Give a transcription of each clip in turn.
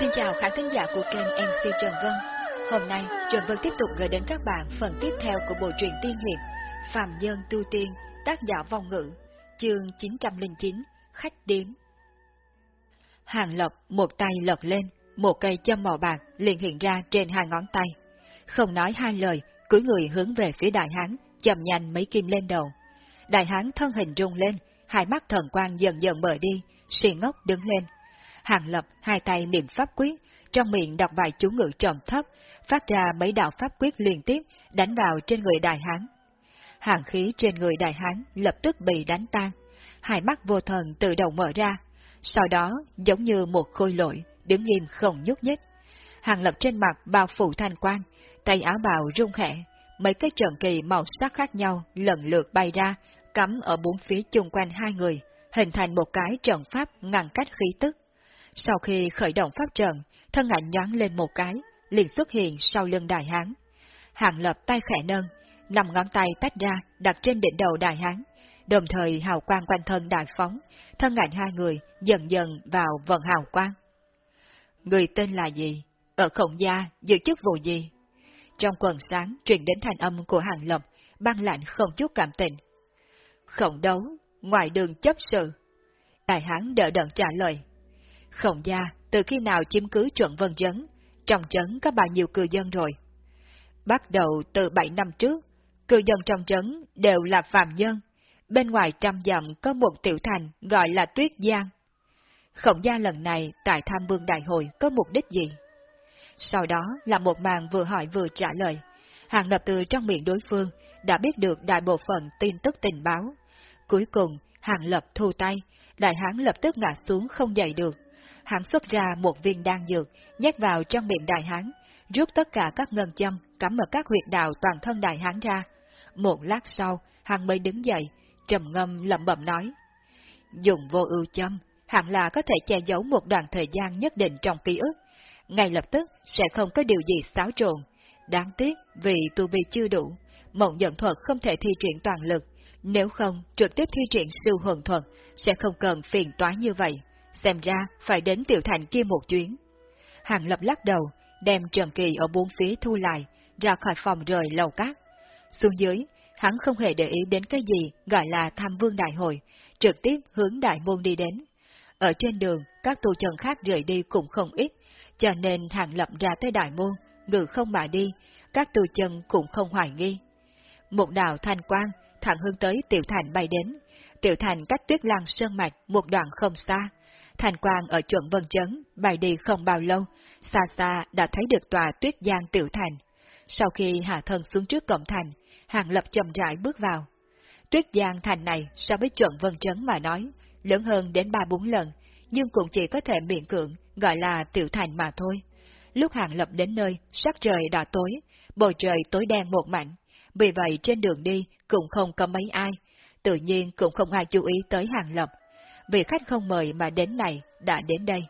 Xin chào khán thính giả của kênh MC Trần Vân. Hôm nay, Trần Vân tiếp tục gửi đến các bạn phần tiếp theo của bộ truyện tiên hiệp Phạm Nhân Tu Tiên, tác giả vong ngữ, chương 909, Khách Điếm. Hàng Lập một tay lật lên, một cây châm màu bạc liền hiện ra trên hai ngón tay. Không nói hai lời, cúi người hướng về phía đại hán, chầm nhanh mấy kim lên đầu. Đại hán thân hình rung lên, hai mắt thần quang dần dần mở đi, xì ngốc đứng lên. Hàng lập hai tay niệm pháp quyết, trong miệng đọc bài chú ngữ trầm thấp, phát ra mấy đạo pháp quyết liên tiếp, đánh vào trên người đại hán. Hàng khí trên người đại hán lập tức bị đánh tan, hai mắt vô thần tự động mở ra, sau đó giống như một khôi lỗi, đứng nghiêm không nhúc nhích. Hàng lập trên mặt bao phủ thanh quang, tay áo bào rung khẽ, mấy cái trận kỳ màu sắc khác nhau lần lượt bay ra, cắm ở bốn phía chung quanh hai người, hình thành một cái trận pháp ngăn cách khí tức. Sau khi khởi động pháp trận, thân ảnh nhoáng lên một cái, liền xuất hiện sau lưng đại hán. Hàng lập tay khẽ nâng, nằm ngón tay tách ra, đặt trên đỉnh đầu đại hán, đồng thời hào quang quanh thân đại phóng, thân ảnh hai người dần dần vào vận hào quang. Người tên là gì? Ở khổng gia, giữ chức vụ gì? Trong quần sáng truyền đến thanh âm của hàng lập, băng lạnh không chút cảm tình. Khổng đấu, ngoài đường chấp sự. Đại hán đỡ đận trả lời. Khổng gia, từ khi nào chiếm cứ chuẩn vân trấn, trong trấn có bao nhiêu cư dân rồi? Bắt đầu từ 7 năm trước, cư dân trong trấn đều là phạm nhân. Bên ngoài trăm dặm có một tiểu thành gọi là Tuyết Giang. Khổng gia lần này tại tham vương đại hội có mục đích gì? Sau đó là một màn vừa hỏi vừa trả lời. Hàng lập từ trong miệng đối phương đã biết được đại bộ phận tin tức tình báo. Cuối cùng, hàng lập thu tay, đại hán lập tức ngã xuống không dậy được. Hắn xuất ra một viên đan dược, nhét vào trong miệng đại hán, rút tất cả các ngân châm cắm ở các huyệt đạo toàn thân đại hán ra. Một lát sau, hắn mới đứng dậy, trầm ngâm lẩm bẩm nói. Dùng vô ưu châm, hẳn là có thể che giấu một đoạn thời gian nhất định trong ký ức, ngay lập tức sẽ không có điều gì xáo trộn. Đáng tiếc vì tu vi chưa đủ, mộng nhận thuật không thể thi triển toàn lực, nếu không trực tiếp thi triển siêu hồn thuật sẽ không cần phiền toái như vậy, xem ra phải đến tiểu thành kia một chuyến. Hàng lập lắc đầu, đem trần kỳ ở bốn phía thu lại, ra khỏi phòng rời lầu cát. Xuống dưới, hắn không hề để ý đến cái gì gọi là tham vương đại hội, trực tiếp hướng đại môn đi đến. Ở trên đường, các tu chân khác rời đi cũng không ít, cho nên hàng lập ra tới đại môn, ngự không mà đi, các tu chân cũng không hoài nghi. Một đạo thanh quang thẳng hướng tới tiểu thành bay đến, tiểu thành cách tuyết lăng sơn mạch một đoạn không xa. Thành quang ở chuẩn vân chấn, bài đi không bao lâu, xa xa đã thấy được tòa tuyết giang tiểu thành. Sau khi hạ thân xuống trước cổng thành, hàng lập chậm rãi bước vào. Tuyết giang thành này so với chuẩn vân chấn mà nói, lớn hơn đến ba bốn lần, nhưng cũng chỉ có thể miễn cưỡng gọi là tiểu thành mà thôi. Lúc hàng lập đến nơi, sắc trời đã tối, bầu trời tối đen một mảnh, vì vậy trên đường đi cũng không có mấy ai, tự nhiên cũng không ai chú ý tới hàng lập. Vì khách không mời mà đến này đã đến đây.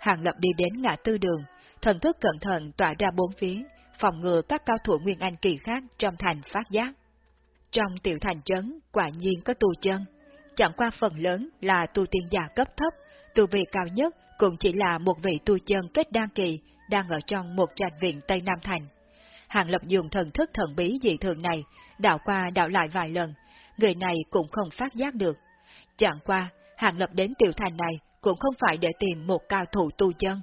Hàng lập đi đến ngã tư đường, thần thức cẩn thận tỏa ra bốn phía, phòng ngừa các cao thủ Nguyên Anh kỳ khác trong thành phát giác. Trong tiểu thành trấn, quả nhiên có tu chân, chẳng qua phần lớn là tu tiên giả cấp thấp, tu vị cao nhất cũng chỉ là một vị tu chân kết đan kỳ đang ở trong một trạch viện Tây Nam Thành. Hàng Lập dùng thần thức thần bí dị thường này, đảo qua đảo lại vài lần, người này cũng không phát giác được. Chẳng qua, Hàng Lập đến tiểu thành này cũng không phải để tìm một cao thủ tu chân.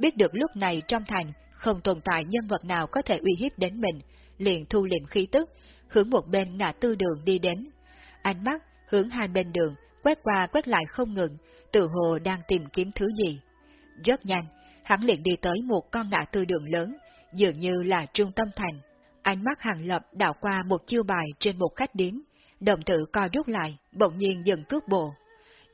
Biết được lúc này trong thành không tồn tại nhân vật nào có thể uy hiếp đến mình, liền thu liệm khí tức, hướng một bên ngã tư đường đi đến. Ánh mắt hướng hai bên đường, quét qua quét lại không ngừng, tự hồ đang tìm kiếm thứ gì. Rất nhanh, hắn liền đi tới một con ngã tư đường lớn, dường như là trung tâm thành. Ánh mắt hàng lập đảo qua một chiêu bài trên một khách điếm, đồng tử co rút lại, bỗng nhiên dừng cước bộ.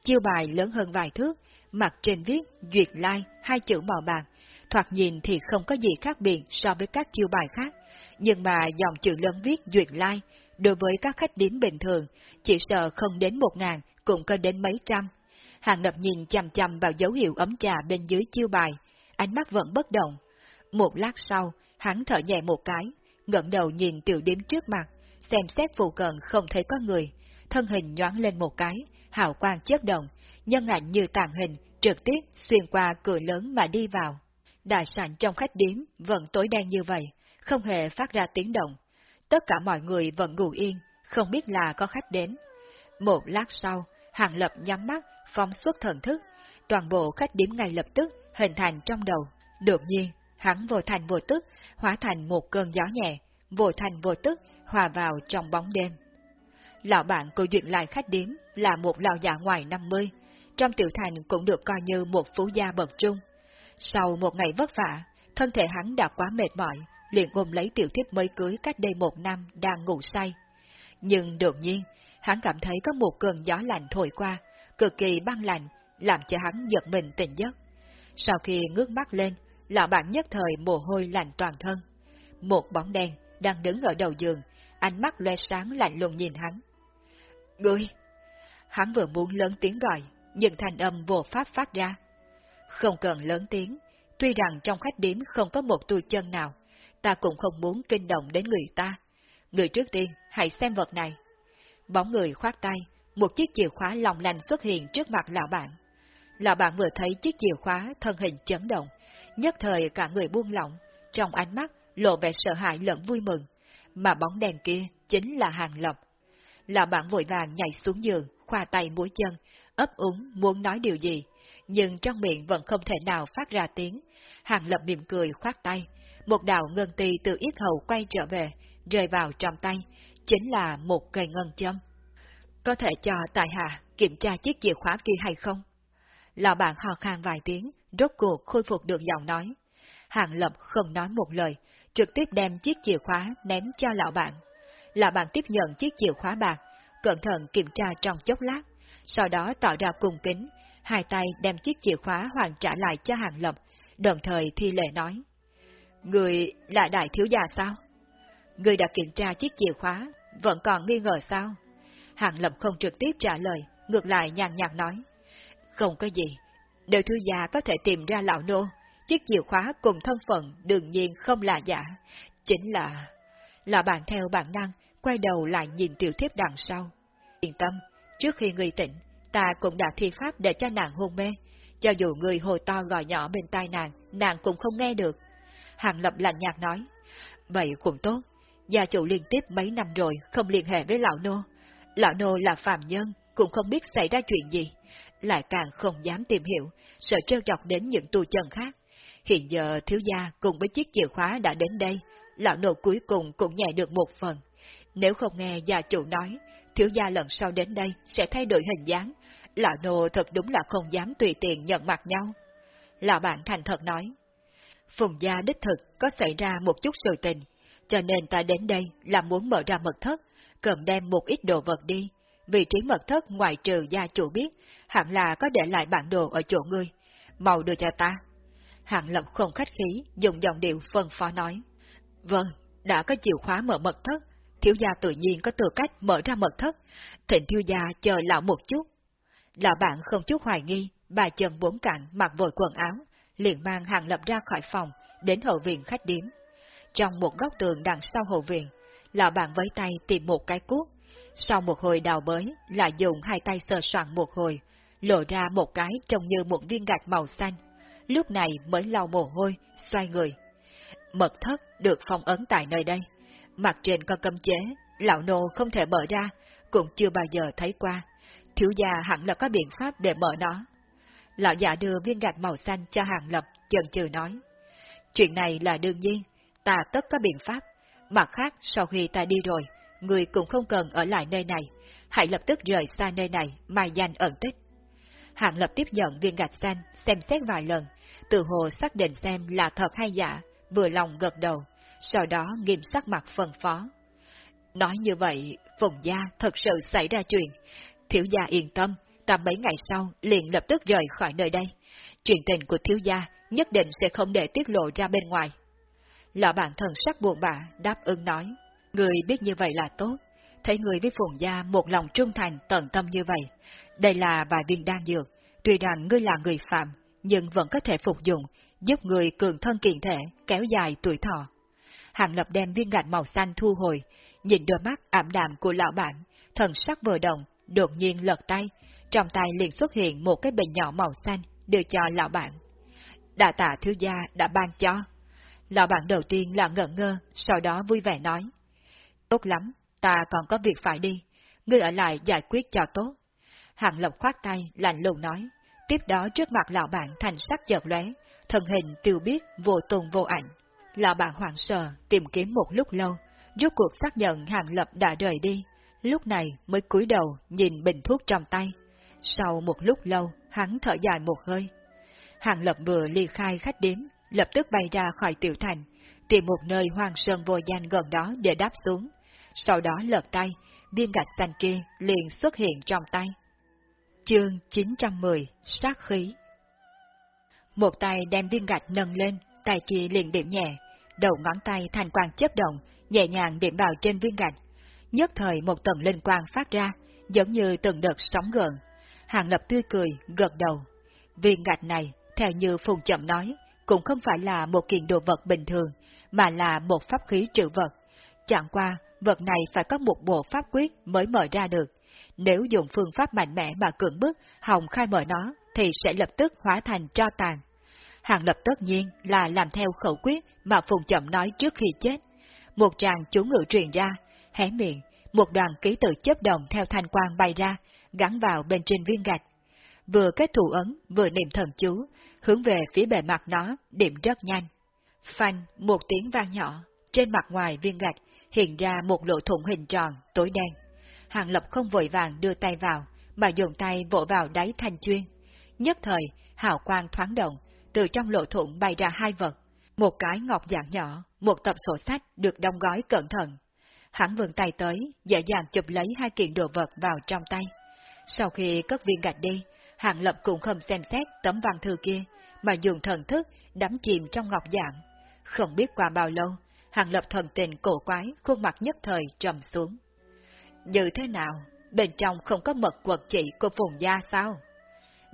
Chiêu bài lớn hơn vài thước, mặt trên viết Duyệt Lai hai chữ màu bạc, thoạt nhìn thì không có gì khác biệt so với các chiêu bài khác, nhưng mà dòng chữ lớn viết Duyệt Lai, đối với các khách điếm bình thường, chỉ sợ không đến một ngàn, cũng có đến mấy trăm. Hàng lập nhìn chằm chằm vào dấu hiệu ấm trà bên dưới chiêu bài, ánh mắt vẫn bất động. Một lát sau, hắn thở nhẹ một cái, ngẩng đầu nhìn tiểu điếm trước mặt, xem xét phụ cận không thấy có người, thân hình nhoáng lên một cái, hào quang chớp động, nhân ảnh như tàn hình, trực tiếp xuyên qua cửa lớn mà đi vào. đại sảnh trong khách điếm vẫn tối đen như vậy, không hề phát ra tiếng động. Tất cả mọi người vẫn ngủ yên, không biết là có khách đến. Một lát sau, Hàng Lập nhắm mắt, phóng xuất thần thức, toàn bộ khách điếm ngay lập tức hình thành trong đầu. Đột nhiên, hắn vô thành vô tức, hóa thành một cơn gió nhẹ, vô thành vô tức, hòa vào trong bóng đêm. Lão bạn của duyện lại khách điếm là một lão già ngoài 50, trong tiểu thành cũng được coi như một phú gia bậc trung. Sau một ngày vất vả, thân thể hắn đã quá mệt mỏi, liền ôm lấy tiểu thiếp mới cưới cách đây một năm đang ngủ say. Nhưng đột nhiên, hắn cảm thấy có một cơn gió lạnh thổi qua, cực kỳ băng lạnh, làm cho hắn giật mình tỉnh giấc. Sau khi ngước mắt lên, lão bạn nhất thời mồ hôi lạnh toàn thân. Một bóng đen đang đứng ở đầu giường, ánh mắt loe sáng lạnh lùng nhìn hắn. Ngươi! Hắn vừa muốn lớn tiếng gọi, nhưng thanh âm vô pháp phát ra. Không cần lớn tiếng, tuy rằng trong khách điếm không có một tu chân nào, ta cũng không muốn kinh động đến người ta. Người trước tiên, hãy xem vật này. Bóng người khoát tay, một chiếc chìa khóa lòng lành xuất hiện trước mặt lão bạn. Lão bạn vừa thấy chiếc chìa khóa thân hình chấn động, nhất thời cả người buông lỏng, trong ánh mắt lộ vẻ sợ hãi lẫn vui mừng, mà bóng đèn kia chính là hàng lập. Lão bạn vội vàng nhảy xuống giường, khoa tay mũi chân, ấp úng muốn nói điều gì, nhưng trong miệng vẫn không thể nào phát ra tiếng. Hàng lập mỉm cười khoát tay, một đạo ngân ti từ yết hầu quay trở về, rơi vào trong tay, chính là một cây ngân châm. Có thể cho tại hạ kiểm tra chiếc chìa khóa kia hay không? Lão bạn hò khan vài tiếng, rốt cuộc khôi phục được giọng nói. Hàng Lập không nói một lời, trực tiếp đem chiếc chìa khóa ném cho lão bạn là bạn tiếp nhận chiếc chìa khóa bạc, cẩn thận kiểm tra trong chốc lát, sau đó tỏ ra cung kính, hai tay đem chiếc chìa khóa hoàn trả lại cho Hàng Lập, đồng thời thi lệ nói. Người là đại thiếu gia sao? Người đã kiểm tra chiếc chìa khóa, vẫn còn nghi ngờ sao? Hàng Lập không trực tiếp trả lời, ngược lại nhàn nhạt nói. Không có gì, đời thiếu gia có thể tìm ra lão nô, chiếc chìa khóa cùng thân phận đương nhiên không là giả, chính là... Là bạn theo bản năng, quay đầu lại nhìn tiểu thiếp đằng sau. Yên tâm, trước khi người tỉnh, ta cũng đã thi pháp để cho nàng hôn mê, cho dù người hồi to gọi nhỏ bên tai nàng, nàng cũng không nghe được. Hàng Lập lạnh nhạt nói, vậy cũng tốt, gia chủ liên tiếp mấy năm rồi không liên hệ với lão nô. Lão nô là phàm nhân, cũng không biết xảy ra chuyện gì, lại càng không dám tìm hiểu, sợ trêu chọc đến những tù chân khác. Hiện giờ thiếu gia cùng với chiếc chìa khóa đã đến đây, lão nô cuối cùng cũng nhẹ được một phần. Nếu không nghe gia chủ nói, thiếu gia lần sau đến đây sẽ thay đổi hình dáng, lão nô thật đúng là không dám tùy tiện nhận mặt nhau. Lão bạn thành thật nói, Phùng gia đích thực có xảy ra một chút sự tình, cho nên ta đến đây là muốn mở ra mật thất, cầm đem một ít đồ vật đi. Vị trí mật thất ngoài trừ gia chủ biết, hẳn là có để lại bản đồ ở chỗ ngươi. Mau đưa cho ta. Hạng lập không khách khí, dùng giọng điệu phân phó nói. Vâng, đã có chìa khóa mở mật thất, thiếu gia tự nhiên có tư cách mở ra mật thất, thịnh thiếu gia chờ lão một chút. Lão bạn không chút hoài nghi, bà chân bốn cạnh mặc vội quần áo, liền mang hàng lập ra khỏi phòng, đến hậu viện khách điếm. Trong một góc tường đằng sau hậu viện, lão bạn với tay tìm một cái cuốc, sau một hồi đào bới, lại dùng hai tay sờ soạn một hồi, lộ ra một cái trông như một viên gạch màu xanh. Lúc này mới lau mồ hôi, xoay người. Mật thất được phong ấn tại nơi đây. Mặt trên có cấm chế, lão nô không thể mở ra, cũng chưa bao giờ thấy qua. Thiếu gia hẳn là có biện pháp để mở nó. Lão già đưa viên gạch màu xanh cho hàng lập, chần chừ nói. Chuyện này là đương nhiên, ta tất có biện pháp. Mặt khác, sau khi ta đi rồi, người cũng không cần ở lại nơi này, hãy lập tức rời xa nơi này, mai danh ẩn tích. Hạng lập tiếp nhận viên gạch xanh, xem xét vài lần, từ hồ xác định xem là thật hay giả, vừa lòng gật đầu, sau đó nghiêm sắc mặt phân phó. Nói như vậy, Phùng Gia thật sự xảy ra chuyện. Thiếu gia yên tâm, ta mấy ngày sau liền lập tức rời khỏi nơi đây. Chuyện tình của thiếu gia nhất định sẽ không để tiết lộ ra bên ngoài. Lão bản thần sắc buồn bã, đáp ứng nói. Người biết như vậy là tốt, thấy người với Phùng Gia một lòng trung thành tận tâm như vậy. Đây là bài viên đan dược, tuy rằng ngươi là người phạm, nhưng vẫn có thể phục dụng, giúp người cường thân kiện thể, kéo dài tuổi thọ. Hàng lập đem viên gạch màu xanh thu hồi, nhìn đôi mắt ảm đạm của lão bản, thần sắc vừa động, đột nhiên lật tay, trong tay liền xuất hiện một cái bình nhỏ màu xanh, đưa cho lão bản. đà tạ thiếu gia đã ban cho. Lão bạn đầu tiên là ngẩn ngơ, sau đó vui vẻ nói. Tốt lắm, ta còn có việc phải đi, ngươi ở lại giải quyết cho tốt. Hàng lộc khoát tay, lạnh lùng nói, tiếp đó trước mặt lão bạn thành sắc chợt lóe, thân hình tiêu biết vô tùng vô ảnh. Lão bạn hoảng sợ, tìm kiếm một lúc lâu, rốt cuộc xác nhận Hàng Lập đã rời đi, lúc này mới cúi đầu nhìn bình thuốc trong tay. Sau một lúc lâu, hắn thở dài một hơi. Hàng Lập vừa ly khai khách điếm, lập tức bay ra khỏi tiểu thành, tìm một nơi hoang sơn vô danh gần đó để đáp xuống. Sau đó lật tay, viên gạch xanh kia liền xuất hiện trong tay. Chương 910 Sát khí Một tay đem viên gạch nâng lên, tay kia liền điểm nhẹ, đầu ngón tay thành quang chấp động, nhẹ nhàng điểm vào trên viên gạch. Nhất thời một tầng linh quang phát ra, giống như từng đợt sóng gợn. Hàng lập tươi cười, gật đầu. Viên gạch này, theo như Phùng Chậm nói, cũng không phải là một kiện đồ vật bình thường, mà là một pháp khí trữ vật. Chẳng qua, vật này phải có một bộ pháp quyết mới mở ra được. Nếu dùng phương pháp mạnh mẽ mà cưỡng bức, hòng khai mở nó, thì sẽ lập tức hóa thành cho tàn. Hàng lập tất nhiên là làm theo khẩu quyết mà Phùng Chậm nói trước khi chết. Một tràng chú ngự truyền ra, hé miệng, một đoàn ký tự chấp đồng theo thanh quang bay ra, gắn vào bên trên viên gạch. Vừa kết thủ ấn, vừa niệm thần chú, hướng về phía bề mặt nó, điểm rất nhanh. Phanh, một tiếng vang nhỏ, trên mặt ngoài viên gạch hiện ra một lỗ thủng hình tròn, tối đen. Hàng Lập không vội vàng đưa tay vào, mà dùng tay vỗ vào đáy thanh chuyên. Nhất thời, hào quang thoáng động, từ trong lỗ thủng bay ra hai vật. Một cái ngọc dạng nhỏ, một tập sổ sách được đóng gói cẩn thận. Hắn vươn tay tới, dễ dàng chụp lấy hai kiện đồ vật vào trong tay. Sau khi cất viên gạch đi, Hàng Lập cũng không xem xét tấm văn thư kia, mà dùng thần thức đắm chìm trong ngọc dạng. Không biết qua bao lâu, Hàng Lập thần tình cổ quái, khuôn mặt nhất thời trầm xuống. Như thế nào? Bên trong không có mật quật chỉ của Phùng Gia sao?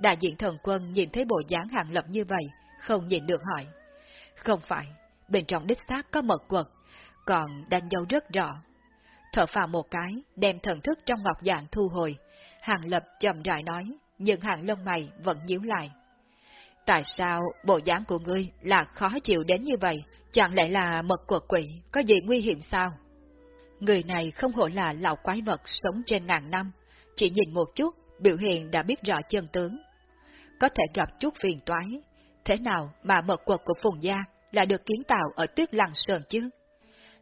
Đại diện thần quân nhìn thấy bộ dáng Hàng Lập như vậy, không nhìn được hỏi. Không phải, bên trong đích xác có mật quật, còn đánh dấu rất rõ. Thở phào một cái, đem thần thức trong ngọc dạng thu hồi. Hàng Lập chậm rãi nói, nhưng hàng lông mày vẫn nhíu lại. Tại sao bộ dáng của ngươi là khó chịu đến như vậy? Chẳng lẽ là mật quật quỷ, có gì nguy hiểm sao? Người này không hổ là lão quái vật sống trên ngàn năm, chỉ nhìn một chút, biểu hiện đã biết rõ chân tướng. Có thể gặp chút phiền toái, thế nào mà mật quật của Phùng Gia là được kiến tạo ở tuyết lăng sơn chứ?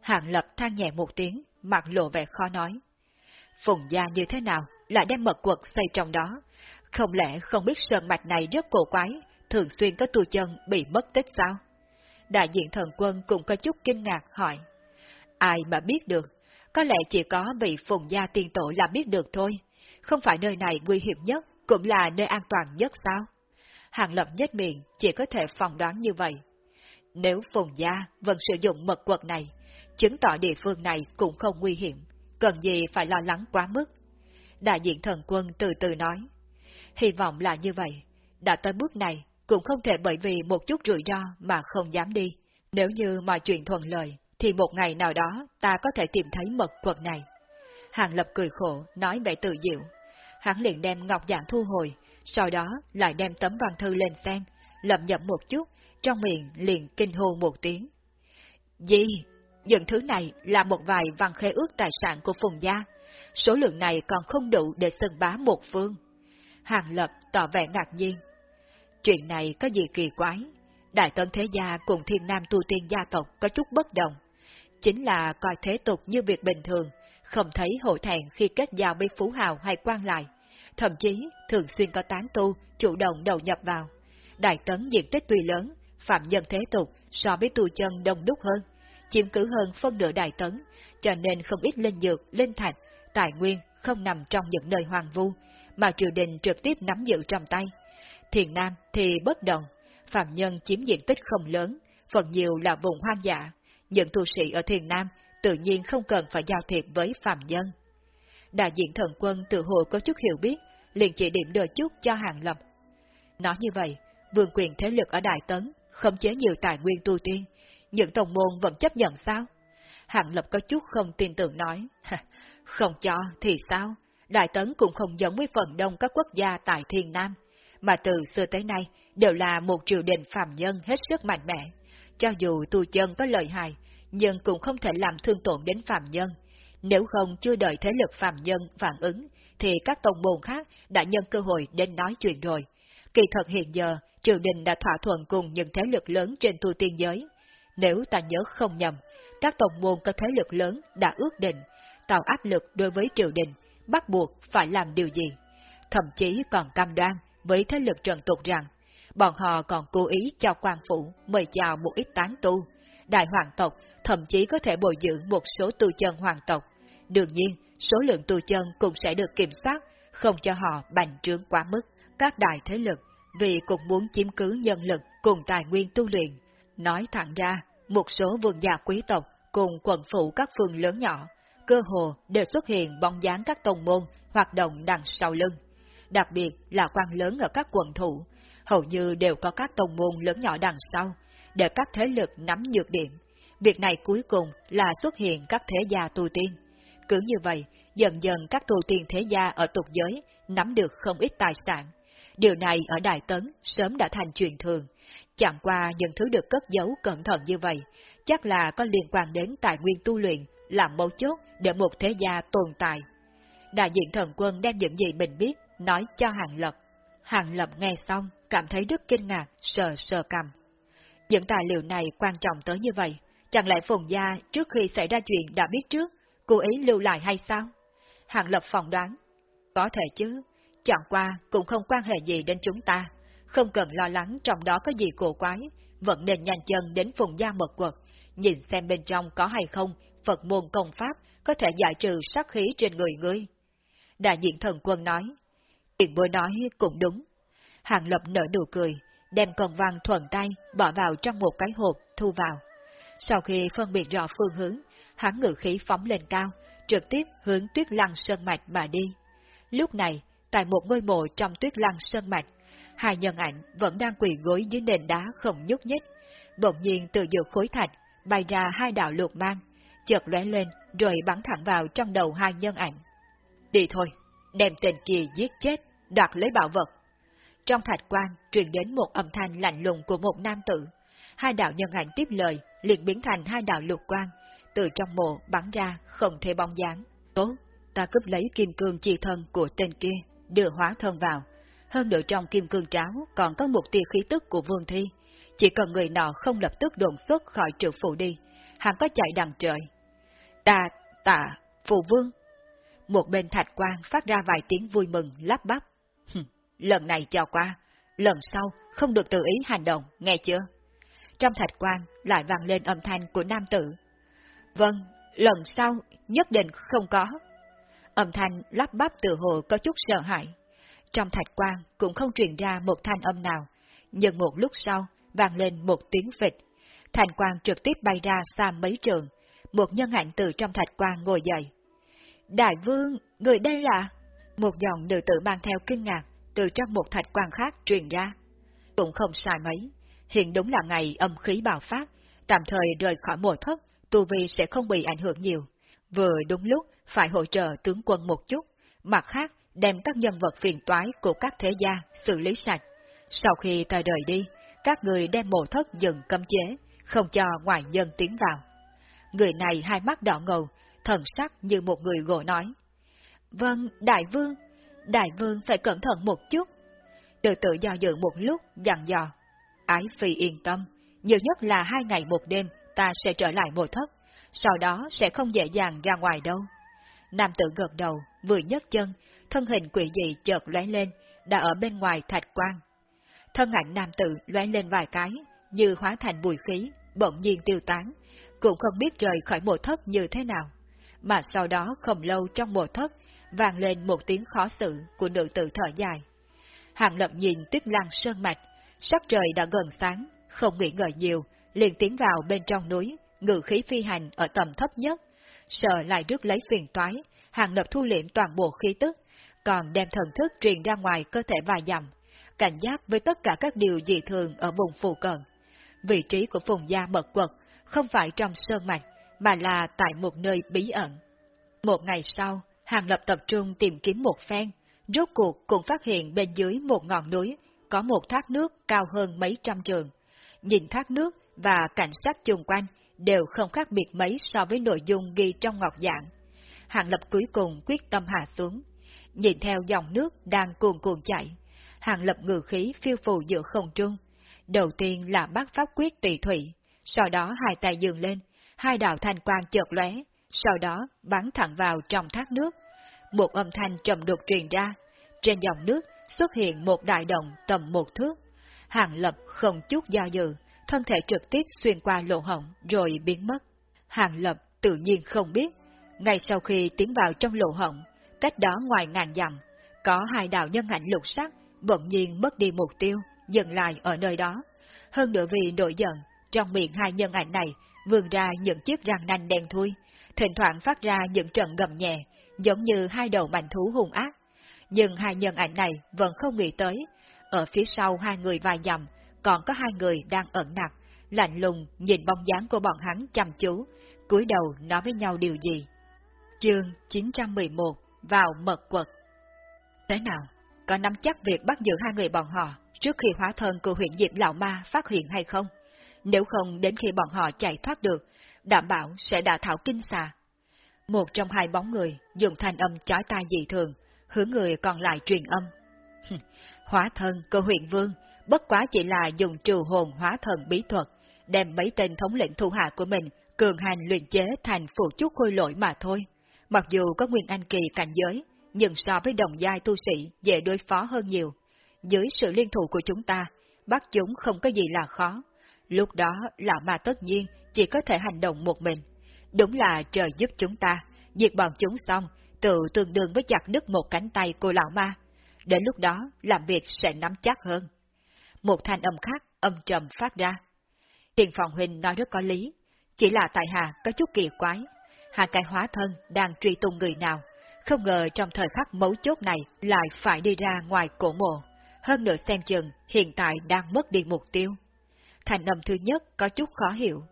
Hạng lập than nhẹ một tiếng, mặt lộ vẻ khó nói. Phùng Gia như thế nào lại đem mật quật xây trong đó? Không lẽ không biết sơn mạch này rất cổ quái, thường xuyên có tu chân bị mất tích sao? Đại diện thần quân cũng có chút kinh ngạc hỏi. Ai mà biết được, có lẽ chỉ có vị phùng gia tiên tổ là biết được thôi, không phải nơi này nguy hiểm nhất, cũng là nơi an toàn nhất sao? Hàng lập nhất miệng chỉ có thể phỏng đoán như vậy. Nếu phùng gia vẫn sử dụng mật quật này, chứng tỏ địa phương này cũng không nguy hiểm, cần gì phải lo lắng quá mức. Đại diện thần quân từ từ nói, hy vọng là như vậy, đã tới bước này, cũng không thể bởi vì một chút rủi ro mà không dám đi. Nếu như mọi chuyện thuận lợi, thì một ngày nào đó ta có thể tìm thấy mật thuật này. Hàng Lập cười khổ, nói vẻ tự diệu. Hắn liền đem ngọc dạng thu hồi, sau đó lại đem tấm văn thư lên xem, lẩm nhẩm một chút, trong miệng liền kinh hô một tiếng. Gì? Những thứ này là một vài văn khế ước tài sản của Phùng Gia. Số lượng này còn không đủ để xưng bá một phương. Hàng Lập tỏ vẻ ngạc nhiên. Chuyện này có gì kỳ quái? Đại Tấn Thế Gia cùng Thiên Nam Tu Tiên gia tộc có chút bất đồng. Chính là coi thế tục như việc bình thường, không thấy hổ thẹn khi kết giao với phú hào hay quan lại. Thậm chí, thường xuyên có tán tu chủ động đầu nhập vào. Đại Tấn diện tích tuy lớn, phạm nhân thế tục so với tu chân đông đúc hơn, chiếm cứ hơn phân nửa Đại Tấn, cho nên không ít linh dược, linh thạch, tài nguyên không nằm trong những nơi hoàng vu, mà triều đình trực tiếp nắm giữ trong tay. Thiền Nam thì bất đồng, phạm nhân chiếm diện tích không lớn, phần nhiều là vùng hoang dã. Những tu sĩ ở Thiền Nam tự nhiên không cần phải giao thiệp với phàm nhân. Đại diện thần quân tự hồ có chút hiểu biết, liền chỉ điểm đôi chút cho hàng lập. Nói như vậy, vương quyền thế lực ở Đại Tấn, không chế nhiều tài nguyên tu tiên, những tổng môn vẫn chấp nhận sao? Hàng lập có chút không tin tưởng nói, không cho thì sao? Đại Tấn cũng không giống với phần đông các quốc gia tại Thiên Nam, mà từ xưa tới nay đều là một triều đình phàm nhân hết sức mạnh mẽ. Cho dù tu chân có lợi hại, nhưng cũng không thể làm thương tổn đến phàm nhân. Nếu không chưa đợi thế lực phàm nhân phản ứng, thì các tông môn khác đã nhân cơ hội đến nói chuyện rồi. Kỳ thật hiện giờ, triều đình đã thỏa thuận cùng những thế lực lớn trên tu tiên giới. Nếu ta nhớ không nhầm, các tông môn có thế lực lớn đã ước định, tạo áp lực đối với triều đình, bắt buộc phải làm điều gì. Thậm chí còn cam đoan với thế lực trần tục rằng, bọn họ còn cố ý cho quan phủ mời chào một ít tán tu. Đại hoàng tộc thậm chí có thể bồi dưỡng một số tu chân hoàng tộc. Đương nhiên, số lượng tu chân cũng sẽ được kiểm soát, không cho họ bành trướng quá mức. Các đại thế lực, vì cũng muốn chiếm cứ nhân lực cùng tài nguyên tu luyện. Nói thẳng ra, một số vương gia quý tộc cùng quần phụ các phương lớn nhỏ, cơ hồ đều xuất hiện bóng dáng các tông môn hoạt động đằng sau lưng. Đặc biệt là quan lớn ở các quận thủ, hầu như đều có các tông môn lớn nhỏ đằng sau, để các thế lực nắm nhược điểm. Việc này cuối cùng là xuất hiện các thế gia tu tiên. Cứ như vậy, dần dần các tu tiên thế gia ở tục giới nắm được không ít tài sản. Điều này ở Đại Tấn sớm đã thành chuyện thường. Chẳng qua những thứ được cất giấu cẩn thận như vậy, chắc là có liên quan đến tài nguyên tu luyện, làm mấu chốt để một thế gia tồn tại. Đại diện thần quân đem những gì mình biết, nói cho Hàng Lập. Hàng Lập nghe xong, cảm thấy rất kinh ngạc, sờ sờ cầm. Những tài liệu này quan trọng tới như vậy, chẳng lẽ Phùng Gia trước khi xảy ra chuyện đã biết trước, cô ấy lưu lại hay sao? Hàng Lập phỏng đoán. Có thể chứ, chẳng qua cũng không quan hệ gì đến chúng ta, không cần lo lắng trong đó có gì cổ quái, vẫn nên nhanh chân đến Phùng Gia mật quật, nhìn xem bên trong có hay không Phật môn công pháp có thể giải trừ sát khí trên người ngươi. Đại diện thần quân nói, tiền bối nói cũng đúng. Hàng Lập nở nụ cười, đem cần văn thuận tay bỏ vào trong một cái hộp thu vào. Sau khi phân biệt rõ phương hướng, hắn ngự khí phóng lên cao, trực tiếp hướng tuyết lăng sơn mạch mà đi. Lúc này, tại một ngôi mộ trong tuyết lăng sơn mạch, hai nhân ảnh vẫn đang quỳ gối dưới nền đá không nhúc nhích. Bỗng nhiên từ giữa khối thạch bay ra hai đạo luộc mang, chợt lóe lên rồi bắn thẳng vào trong đầu hai nhân ảnh. Đi thôi, đem tên kia giết chết, đoạt lấy bảo vật. Trong thạch quan truyền đến một âm thanh lạnh lùng của một nam tử. Hai đạo nhân ảnh tiếp lời, liền biến thành hai đạo lục quan, từ trong mộ bắn ra không thể bóng dáng. Tốt, ta cướp lấy kim cương chi thân của tên kia, đưa hóa thân vào. Hơn nữa trong kim cương tráo còn có một tia khí tức của vương thi. Chỉ cần người nọ không lập tức đồn xuất khỏi trượng phụ đi, hắn có chạy đằng trời. ta tạ, phụ vương. Một bên thạch quan phát ra vài tiếng vui mừng, lắp bắp lần này cho qua, lần sau không được tự ý hành động, nghe chưa? Trong thạch quan lại vang lên âm thanh của nam tử. Vâng, lần sau nhất định không có. Âm thanh lắp bắp từ hồ có chút sợ hãi. Trong thạch quan cũng không truyền ra một thanh âm nào, nhưng một lúc sau vang lên một tiếng phịch. Thành quan trực tiếp bay ra xa mấy trường, một nhân ảnh từ trong thạch quan ngồi dậy. Đại vương, người đây là... Một dòng nữ tử mang theo kinh ngạc từ trong một thạch quan khác truyền ra. Cũng không sai mấy, hiện đúng là ngày âm khí bạo phát, tạm thời rời khỏi mùa thất, tu vi sẽ không bị ảnh hưởng nhiều. Vừa đúng lúc phải hỗ trợ tướng quân một chút, mặt khác đem các nhân vật phiền toái của các thế gia xử lý sạch. Sau khi ta rời đi, các người đem mộ thất dừng cấm chế, không cho ngoại nhân tiến vào. Người này hai mắt đỏ ngầu, thần sắc như một người gỗ nói. Vâng, đại vương, đại vương phải cẩn thận một chút. Được tự do dự một lúc, dặn dò. Ái phi yên tâm, nhiều nhất là hai ngày một đêm ta sẽ trở lại mộ thất, sau đó sẽ không dễ dàng ra ngoài đâu. Nam tử gật đầu, vừa nhấc chân, thân hình quỷ dị chợt lóe lên, đã ở bên ngoài thạch quan. Thân ảnh nam tử lóe lên vài cái, như hóa thành bụi khí, bỗng nhiên tiêu tán, cũng không biết rời khỏi mộ thất như thế nào. Mà sau đó không lâu trong mộ thất, vang lên một tiếng khó xử của nữ tử thở dài. Hàng lập nhìn tuyết lăng sơn mạch, sắc trời đã gần sáng, không nghĩ ngợi nhiều, liền tiến vào bên trong núi, ngự khí phi hành ở tầm thấp nhất, sợ lại rước lấy phiền toái, hàng lập thu liệm toàn bộ khí tức, còn đem thần thức truyền ra ngoài cơ thể vài dặm, cảnh giác với tất cả các điều dị thường ở vùng phù cận. Vị trí của phùng gia mật quật không phải trong sơn mạch, mà là tại một nơi bí ẩn. Một ngày sau, Hàng Lập tập trung tìm kiếm một phen, rốt cuộc cũng phát hiện bên dưới một ngọn núi có một thác nước cao hơn mấy trăm trường. Nhìn thác nước và cảnh sát chung quanh đều không khác biệt mấy so với nội dung ghi trong ngọc dạng. Hàng lập cuối cùng quyết tâm hạ xuống. Nhìn theo dòng nước đang cuồn cuồn chảy, hàng lập ngự khí phiêu phù giữa không trung. Đầu tiên là bác pháp quyết tỳ thủy, sau đó hai tay dường lên, hai đạo thanh quang chợt lóe, sau đó bắn thẳng vào trong thác nước. Một âm thanh trầm đục truyền ra, trên dòng nước xuất hiện một đại động tầm một thước. Hàng lập không chút do dự, thân thể trực tiếp xuyên qua lỗ hổng rồi biến mất. Hàng lập tự nhiên không biết, ngay sau khi tiến vào trong lỗ hổng, cách đó ngoài ngàn dặm, có hai đạo nhân ảnh lục sắc bỗng nhiên mất đi mục tiêu, dừng lại ở nơi đó. Hơn nữa vì nổi giận, trong miệng hai nhân ảnh này vươn ra những chiếc răng nanh đen thui, thỉnh thoảng phát ra những trận gầm nhẹ, giống như hai đầu mạnh thú hung ác. Nhưng hai nhân ảnh này vẫn không nghĩ tới, ở phía sau hai người vài dặm, còn có hai người đang ẩn nặc, lạnh lùng nhìn bóng dáng của bọn hắn chăm chú, cúi đầu nói với nhau điều gì. Chương 911 Vào mật quật Thế nào? Có nắm chắc việc bắt giữ hai người bọn họ trước khi hóa thân của huyện Diệp Lão Ma phát hiện hay không? Nếu không đến khi bọn họ chạy thoát được, đảm bảo sẽ đả thảo kinh xà. Một trong hai bóng người dùng thanh âm chói tai dị thường, hướng người còn lại truyền âm. hóa thân cơ huyện Vương bất quá chỉ là dùng trừ hồn hóa thần bí thuật, đem mấy tên thống lĩnh thủ hạ của mình cường hành luyện chế thành phụ chút khôi lỗi mà thôi. Mặc dù có nguyên anh kỳ cảnh giới, nhưng so với đồng giai tu sĩ dễ đối phó hơn nhiều. Dưới sự liên thủ của chúng ta, bắt chúng không có gì là khó. Lúc đó lão mà tất nhiên chỉ có thể hành động một mình. Đúng là trời giúp chúng ta, diệt bọn chúng xong, tự tương đương với chặt đứt một cánh tay cô lão ma. Đến lúc đó, làm việc sẽ nắm chắc hơn. Một thanh âm khác âm trầm phát ra. Tiền phòng huynh nói rất có lý, chỉ là tại hạ có chút kỳ quái. Hạ cái hóa thân đang truy tung người nào, không ngờ trong thời khắc mấu chốt này lại phải đi ra ngoài cổ mộ. Hơn nữa xem chừng hiện tại đang mất đi mục tiêu. Thành âm thứ nhất có chút khó hiểu.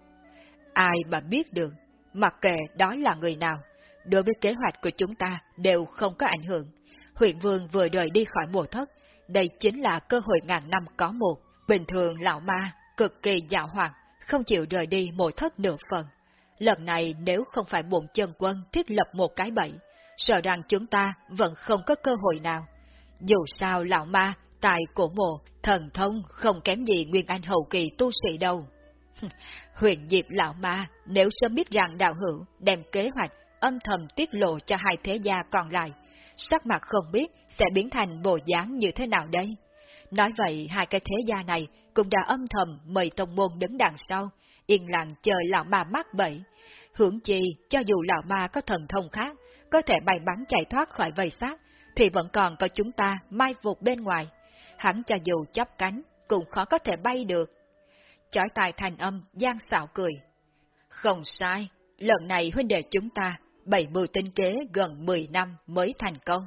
Ai mà biết được, mặc kệ đó là người nào, đối với kế hoạch của chúng ta đều không có ảnh hưởng. Huyện Vương vừa rời đi khỏi mùa thất, đây chính là cơ hội ngàn năm có một. Bình thường lão ma, cực kỳ dạo hoạt, không chịu rời đi mùa thất nửa phần. Lần này nếu không phải bộn chân quân thiết lập một cái bẫy, sợ rằng chúng ta vẫn không có cơ hội nào. Dù sao lão ma, tại cổ mộ, thần thông không kém gì Nguyên Anh hậu kỳ tu sĩ đâu. Huyền Diệp lão ma, nếu sớm biết rằng đạo hữu đem kế hoạch âm thầm tiết lộ cho hai thế gia còn lại, sắc mặt không biết sẽ biến thành bộ dáng như thế nào đây. Nói vậy, hai cái thế gia này cũng đã âm thầm mời tông môn đứng đằng sau, yên lặng chờ lão ma mắc bẫy. Hưởng chi, cho dù lão ma có thần thông khác, có thể bay bắn chạy thoát khỏi vây sát, thì vẫn còn có chúng ta mai phục bên ngoài. Hẳn cho dù chắp cánh, cũng khó có thể bay được. Chói tai thành âm, gian xạo cười. Không sai, lần này huynh đệ chúng ta, bảy mưu tinh kế gần 10 năm mới thành công.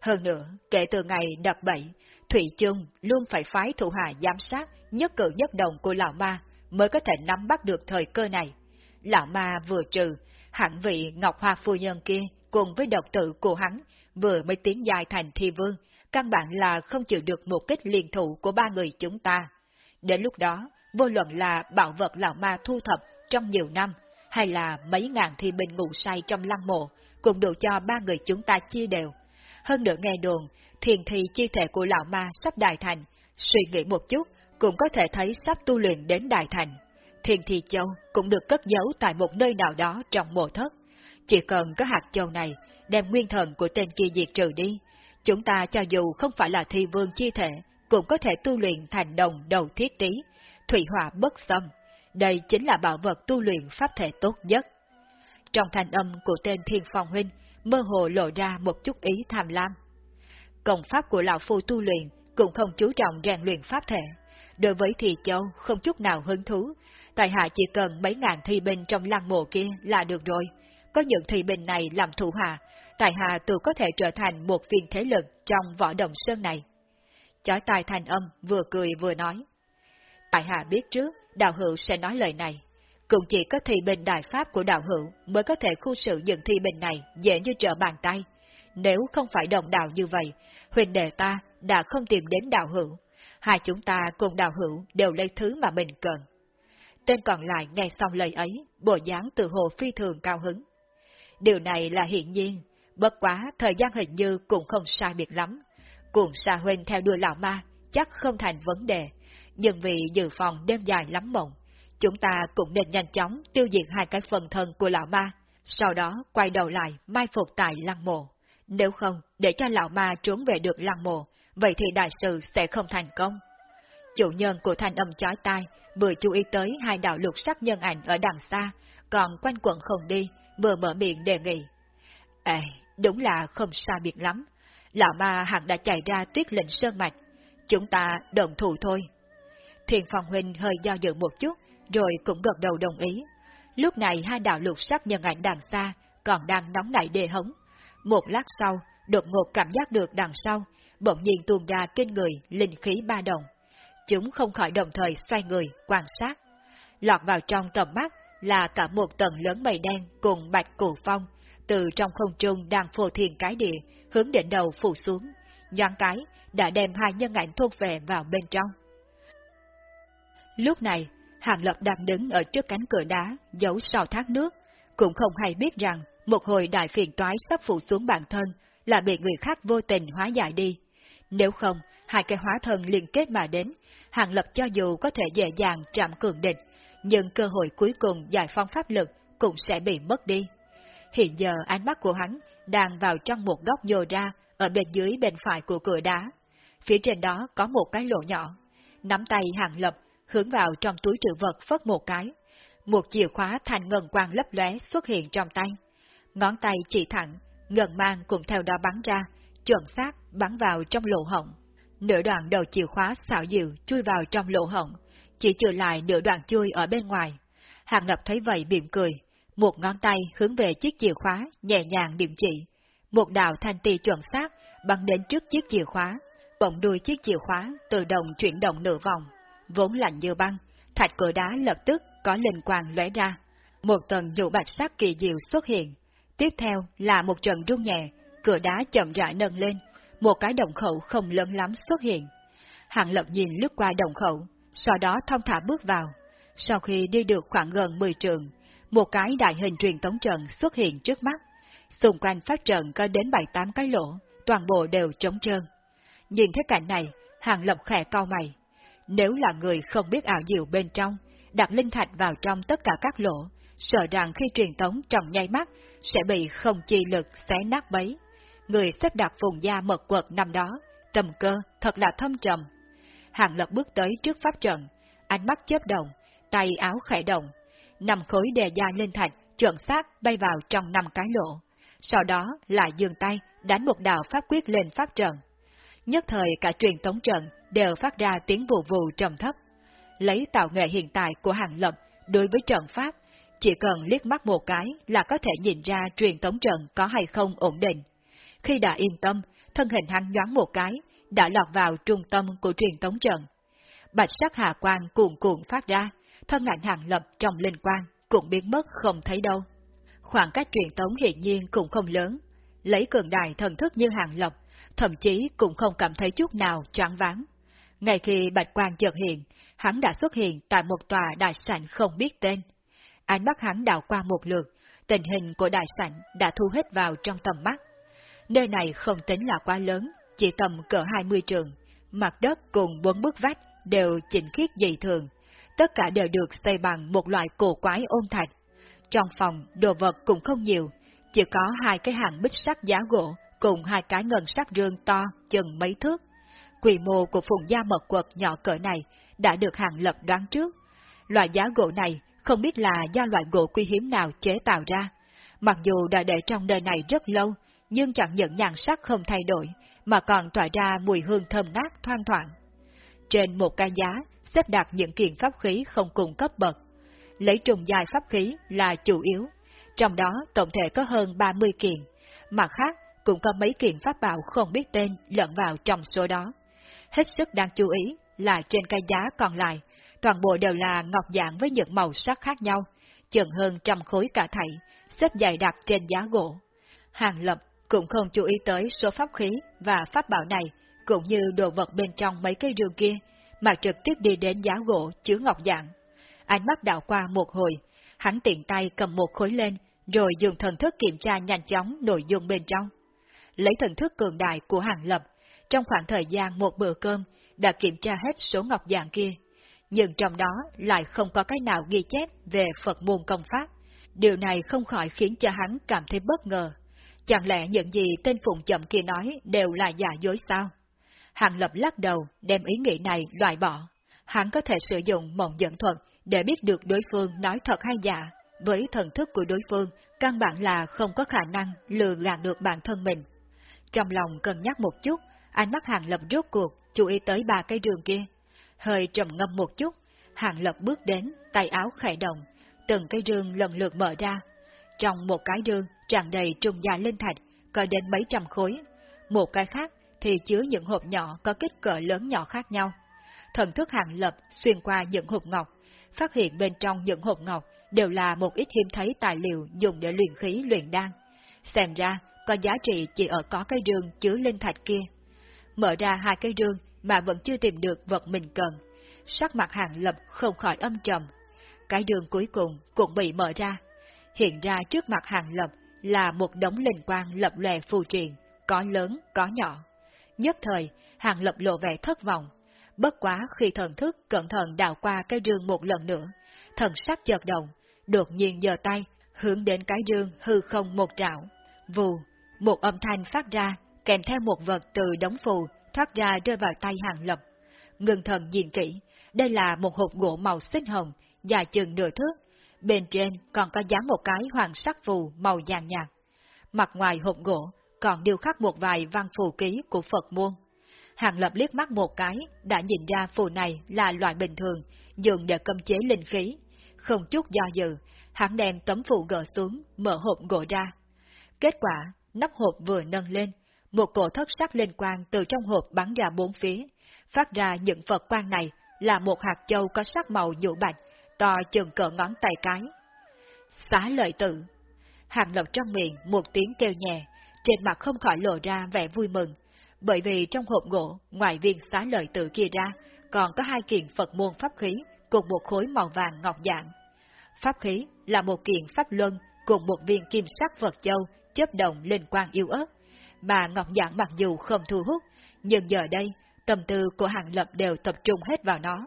Hơn nữa, kể từ ngày đập bẫy, Thủy chung luôn phải phái thủ hạ giám sát nhất cử nhất động của lão ma mới có thể nắm bắt được thời cơ này. Lão ma vừa trừ, hẳn vị Ngọc Hoa Phu Nhân kia cùng với độc tử của hắn vừa mới tiến dài thành thi vương, căn bản là không chịu được một kích liên thủ của ba người chúng ta. Đến lúc đó, vô luận là bảo vật lão ma thu thập trong nhiều năm, hay là mấy ngàn thi binh ngủ say trong lăng mộ, cũng đủ cho ba người chúng ta chia đều. Hơn nữa nghe đồn, thiền thi chi thể của lão ma sắp đại thành, suy nghĩ một chút, cũng có thể thấy sắp tu luyện đến đại thành. Thiền thi châu cũng được cất giấu tại một nơi nào đó trong mộ thất. Chỉ cần có hạt châu này, đem nguyên thần của tên kia diệt trừ đi, chúng ta cho dù không phải là thi vương chi thể, cũng có thể tu luyện thành đồng đầu thiết tí, thủy hỏa bất xâm. Đây chính là bảo vật tu luyện pháp thể tốt nhất. Trong thanh âm của tên Thiên Phong Huynh, mơ hồ lộ ra một chút ý tham lam. Công pháp của Lão Phu tu luyện cũng không chú trọng rèn luyện pháp thể. Đối với Thị Châu không chút nào hứng thú, tại hạ chỉ cần mấy ngàn thi binh trong lăng mộ kia là được rồi. Có những thi binh này làm thủ hạ, tại hạ tự có thể trở thành một viên thế lực trong võ đồng sơn này. Chói tai thành âm vừa cười vừa nói. Tại hạ biết trước, đạo hữu sẽ nói lời này. Cũng chỉ có thi bình đại pháp của đạo hữu mới có thể khu sự dựng thi bình này dễ như trở bàn tay. Nếu không phải đồng đạo như vậy, huyền đệ ta đã không tìm đến đạo hữu. hai chúng ta cùng đào hữu đều lấy thứ mà mình cần. Tên còn lại nghe xong lời ấy, bộ dáng từ hồ phi thường cao hứng. Điều này là hiển nhiên, bất quá thời gian hình như cũng không sai biệt lắm. Cuồng xa huynh theo đuôi lão ma, chắc không thành vấn đề, nhưng vì dự phòng đêm dài lắm mộng, chúng ta cũng nên nhanh chóng tiêu diệt hai cái phần thân của lão ma, sau đó quay đầu lại mai phục tại lăng mộ. Nếu không, để cho lão ma trốn về được lăng mộ, vậy thì đại sự sẽ không thành công. Chủ nhân của thanh âm chói tai vừa chú ý tới hai đạo lục sắc nhân ảnh ở đằng xa, còn quanh quẩn không đi, vừa mở miệng đề nghị. Ê, đúng là không xa biệt lắm. Lão ma hẳn đã chạy ra tuyết lệnh sơn mạch. Chúng ta đồng thủ thôi. Thiền Phong Huynh hơi do dự một chút, rồi cũng gật đầu đồng ý. Lúc này hai đạo lục sắc nhân ảnh đằng xa còn đang nóng nảy đề hống. Một lát sau, đột ngột cảm giác được đằng sau, bỗng nhiên tuôn ra kinh người linh khí ba đồng. Chúng không khỏi đồng thời xoay người, quan sát. Lọt vào trong tầm mắt là cả một tầng lớn mây đen cùng bạch cụ phong, từ trong không trung đang phô thiền cái địa, hướng đỉnh đầu phủ xuống. Nhoan cái, đã đem hai nhân ảnh thuộc về vào bên trong. Lúc này, Hàng Lập đang đứng ở trước cánh cửa đá, giấu sau thác nước, cũng không hay biết rằng một hồi đại phiền toái sắp phụ xuống bản thân là bị người khác vô tình hóa giải đi. Nếu không, hai cái hóa thân liên kết mà đến, Hàng Lập cho dù có thể dễ dàng chạm cường địch, nhưng cơ hội cuối cùng giải phóng pháp lực cũng sẽ bị mất đi. Hiện giờ ánh mắt của hắn đang vào trong một góc nhô ra ở bên dưới bên phải của cửa đá. Phía trên đó có một cái lỗ nhỏ. Nắm tay Hàng Lập hướng vào trong túi trữ vật phất một cái. Một chìa khóa thành ngân quang lấp lóe xuất hiện trong tay. Ngón tay chỉ thẳng, ngân mang cũng theo đó bắn ra, chuẩn xác bắn vào trong lỗ hổng. Nửa đoạn đầu chìa khóa xạo diệu chui vào trong lỗ hổng, chỉ trừ lại nửa đoạn chui ở bên ngoài. Hàng Lập thấy vậy mỉm cười, một ngón tay hướng về chiếc chìa khóa, nhẹ nhàng điểm chỉ. Một đạo thanh tì chuẩn xác bắn đến trước chiếc chìa khóa, bỗng đuôi chiếc chìa khóa tự động chuyển động nửa vòng, vốn lạnh như băng, thạch cửa đá lập tức có linh quang lóe ra. Một tầng nhũ bạch sắc kỳ diệu xuất hiện. Tiếp theo là một trận rung nhẹ, cửa đá chậm rãi nâng lên, một cái động khẩu không lớn lắm xuất hiện. Hạng lập nhìn lướt qua động khẩu, sau đó thông thả bước vào. Sau khi đi được khoảng gần 10 trường, một cái đại hình truyền tống trận xuất hiện trước mắt. Xung quanh phát trận có đến 7-8 cái lỗ, toàn bộ đều trống trơn. Nhìn thấy cảnh này, Hàng Lập khẽ cau mày. Nếu là người không biết ảo diệu bên trong, đặt linh thạch vào trong tất cả các lỗ, sợ rằng khi truyền tống trong nháy mắt sẽ bị không chi lực xé nát bấy. Người xếp đặt vùng da mật quật năm đó, tầm cơ thật là thâm trầm. Hàng lập bước tới trước pháp trận, ánh mắt chớp động, tay áo khẽ động, nằm khối đề da linh thạch chuẩn xác bay vào trong năm cái lỗ. Sau đó lại dường tay đánh một đạo pháp quyết lên pháp trận. Nhất thời cả truyền tống trận đều phát ra tiếng vù vù trầm thấp. Lấy tạo nghệ hiện tại của hàng lập đối với trận pháp, chỉ cần liếc mắt một cái là có thể nhìn ra truyền tống trận có hay không ổn định. Khi đã yên tâm, thân hình hắn nhoáng một cái, đã lọt vào trung tâm của truyền tống trận. Bạch sắc hà quang cuồn cuộn phát ra, thân ảnh hàng lập trong linh quang cũng biến mất không thấy đâu. Khoảng cách truyền tống hiện nhiên cũng không lớn, lấy cường đại thần thức như hàng lập, thậm chí cũng không cảm thấy chút nào choáng váng. Ngay khi bạch quang chợt hiện, hắn đã xuất hiện tại một tòa đại sảnh không biết tên. Ánh mắt hắn đảo qua một lượt, tình hình của đại sảnh đã thu hết vào trong tầm mắt. Nơi này không tính là quá lớn, chỉ tầm cỡ 20 trường, mặt đất cùng bốn bức vách đều chỉnh khiết dị thường, tất cả đều được xây bằng một loại cổ quái ôn thạch. Trong phòng, đồ vật cũng không nhiều, chỉ có hai cái hàng bích sắt giá gỗ cùng hai cái ngân sắt rương to chừng mấy thước. Quy mô của phùng gia mật quật nhỏ cỡ này đã được hàng lập đoán trước. Loại giá gỗ này không biết là do loại gỗ quý hiếm nào chế tạo ra. Mặc dù đã để trong đời này rất lâu, nhưng chẳng những nhàn sắc không thay đổi, mà còn tỏa ra mùi hương thơm ngát thoang thoảng. Trên một cái giá, xếp đặt những kiện pháp khí không cùng cấp bậc. Lấy trùng dài pháp khí là chủ yếu, trong đó tổng thể có hơn 30 kiện, mà khác cũng có mấy kiện pháp bảo không biết tên lẫn vào trong số đó. Hết sức đáng chú ý là trên cây giá còn lại, toàn bộ đều là ngọc dạng với những màu sắc khác nhau, chừng hơn trăm khối cả thảy, xếp dày đặc trên giá gỗ. Hàng Lập cũng không chú ý tới số pháp khí và pháp bảo này cũng như đồ vật bên trong mấy cái rương kia, mà trực tiếp đi đến giá gỗ chứa ngọc dạng. Ánh mắt đảo qua một hồi, hắn tiện tay cầm một khối lên, rồi dùng thần thức kiểm tra nhanh chóng nội dung bên trong. Lấy thần thức cường đại của hàng lập, trong khoảng thời gian một bữa cơm, đã kiểm tra hết số ngọc dạng kia. Nhưng trong đó lại không có cái nào ghi chép về Phật môn công pháp. Điều này không khỏi khiến cho hắn cảm thấy bất ngờ. Chẳng lẽ những gì tên Phụng Chậm kia nói đều là giả dối sao? Hàng Lập lắc đầu, đem ý nghĩ này loại bỏ. Hắn có thể sử dụng mộng dẫn thuật để biết được đối phương nói thật hay giả. Với thần thức của đối phương, căn bản là không có khả năng lừa gạt được bản thân mình. Trong lòng cân nhắc một chút, ánh mắt Hàng Lập rốt cuộc, chú ý tới ba cây đường kia. Hơi trầm ngâm một chút, Hàng Lập bước đến, tay áo khẽ động, từng cây rương lần lượt mở ra. Trong một cái rương tràn đầy trùng gia linh thạch, có đến mấy trăm khối. Một cái khác thì chứa những hộp nhỏ có kích cỡ lớn nhỏ khác nhau. Thần thức Hàng Lập xuyên qua những hộp ngọc, phát hiện bên trong những hộp ngọc đều là một ít hiếm thấy tài liệu dùng để luyện khí luyện đan. Xem ra, có giá trị chỉ ở có cái rương chứa linh thạch kia. Mở ra hai cái rương mà vẫn chưa tìm được vật mình cần. Sắc mặt hàng lập không khỏi âm trầm. Cái rương cuối cùng cũng bị mở ra. Hiện ra trước mặt hàng lập là một đống linh quang lập lòe phù truyền, có lớn, có nhỏ. Nhất thời, hàng lập lộ vẻ thất vọng. Bất quá khi thần thức cẩn thận đào qua cái rương một lần nữa, thần sắc chợt động, đột nhiên giơ tay, hướng đến cái rương hư không một trảo. Vù, một âm thanh phát ra, kèm theo một vật từ đống phù thoát ra rơi vào tay hàng lập. Ngưng thần nhìn kỹ, đây là một hộp gỗ màu xích hồng, dài chừng nửa thước, bên trên còn có dán một cái hoàng sắc phù màu vàng nhạt. Mặt ngoài hộp gỗ còn điêu khắc một vài văn phù ký của Phật môn. Hàng lập liếc mắt một cái, đã nhìn ra phù này là loại bình thường, dùng để cầm chế linh khí. Không chút do dự, hắn đem tấm phù gỡ xuống, mở hộp gỗ ra. Kết quả, nắp hộp vừa nâng lên, một cổ thất sắc lên quang từ trong hộp bắn ra bốn phía, phát ra những Phật quang này là một hạt châu có sắc màu nhũ bạch, to chừng cỡ ngón tay cái. Xá lợi tự Hàng lộc trong miệng một tiếng kêu nhẹ, trên mặt không khỏi lộ ra vẻ vui mừng, bởi vì trong hộp gỗ, ngoài viên xá lợi tự kia ra, còn có hai kiện Phật môn pháp khí cùng một khối màu vàng ngọc dạng. Pháp khí là một kiện pháp luân cùng một viên kim sắc vật châu chấp động lên quang yêu ớt, mà Ngọc Giảng mặc dù không thu hút, nhưng giờ đây, tâm tư của Hàng Lập đều tập trung hết vào nó.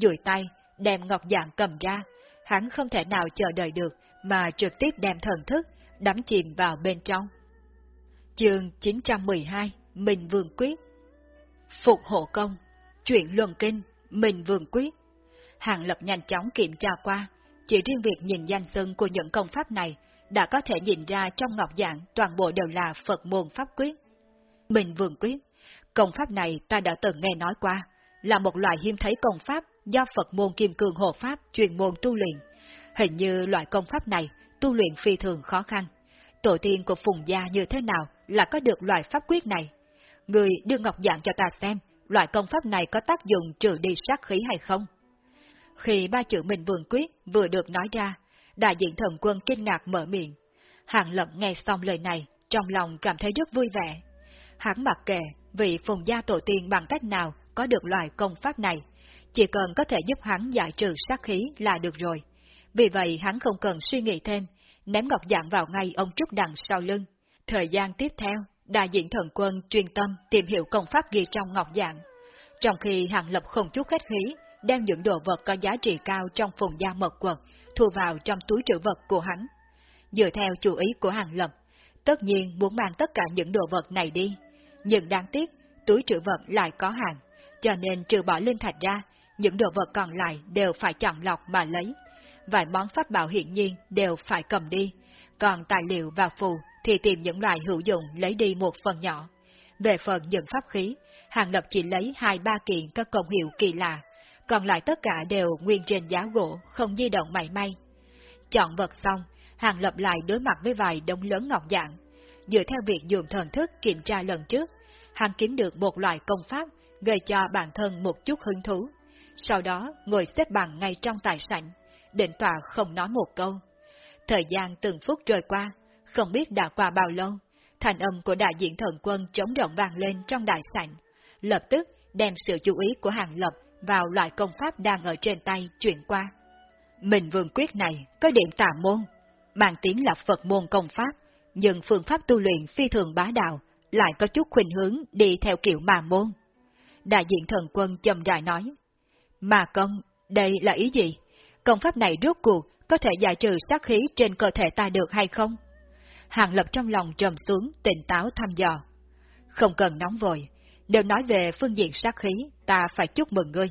Dùi tay, đem Ngọc Giảng cầm ra, hắn không thể nào chờ đợi được, mà trực tiếp đem thần thức, đắm chìm vào bên trong. Chương 912 Minh Vương Quyết Phục hộ công Chuyện luân kinh Minh Vương Quyết Hàng Lập nhanh chóng kiểm tra qua, chỉ riêng việc nhìn danh xưng của những công pháp này đã có thể nhìn ra trong ngọc dạng toàn bộ đều là Phật môn pháp quyết. Minh Vương Quyết, công pháp này ta đã từng nghe nói qua, là một loại hiếm thấy công pháp do Phật môn Kim Cương Hộ Pháp truyền môn tu luyện. Hình như loại công pháp này tu luyện phi thường khó khăn. Tổ tiên của Phùng Gia như thế nào là có được loại pháp quyết này? Người đưa ngọc dạng cho ta xem, loại công pháp này có tác dụng trừ đi sát khí hay không? Khi ba chữ Minh Vương Quyết vừa được nói ra, đại diện thần quân kinh ngạc mở miệng. Hàng Lập nghe xong lời này, trong lòng cảm thấy rất vui vẻ. Hắn mặc kệ vị phùng gia tổ tiên bằng cách nào có được loại công pháp này, chỉ cần có thể giúp hắn giải trừ sát khí là được rồi. Vì vậy hắn không cần suy nghĩ thêm, ném ngọc dạng vào ngay ông Trúc đằng sau lưng. Thời gian tiếp theo, đại diện thần quân chuyên tâm tìm hiểu công pháp ghi trong ngọc dạng. Trong khi Hàng Lập không chút khách khí, đem những đồ vật có giá trị cao trong phùng gia mật quật thu vào trong túi trữ vật của hắn. Dựa theo chủ ý của Hàng Lập, tất nhiên muốn mang tất cả những đồ vật này đi, nhưng đáng tiếc, túi trữ vật lại có hàng, cho nên trừ bỏ linh thạch ra, những đồ vật còn lại đều phải chọn lọc mà lấy. Vài món pháp bảo hiện nhiên đều phải cầm đi, còn tài liệu và phù thì tìm những loại hữu dụng lấy đi một phần nhỏ. Về phần những pháp khí, Hàng Lập chỉ lấy hai ba kiện các công hiệu kỳ lạ, còn lại tất cả đều nguyên trên giá gỗ, không di động mảy may. Chọn vật xong, Hàng Lập lại đối mặt với vài đống lớn ngọc dạng. Dựa theo việc dùng thần thức kiểm tra lần trước, hàng kiếm được một loại công pháp gây cho bản thân một chút hứng thú. Sau đó ngồi xếp bằng ngay trong tài sảnh, định tọa không nói một câu. Thời gian từng phút trôi qua, không biết đã qua bao lâu, thành âm của đại diện thần quân chống rộng vang lên trong đại sảnh. lập tức đem sự chú ý của Hàng Lập vào loại công pháp đang ở trên tay chuyển qua. Mình vương quyết này có điểm tà môn, mang tiếng là Phật môn công pháp, nhưng phương pháp tu luyện phi thường bá đạo lại có chút khuynh hướng đi theo kiểu mà môn. Đại diện thần quân chầm rãi nói, Mà con đây là ý gì? Công pháp này rốt cuộc có thể giải trừ sát khí trên cơ thể ta được hay không? Hàng lập trong lòng trầm xuống, tỉnh táo thăm dò. Không cần nóng vội, đều nói về phương diện sát khí, ta phải chúc mừng ngươi.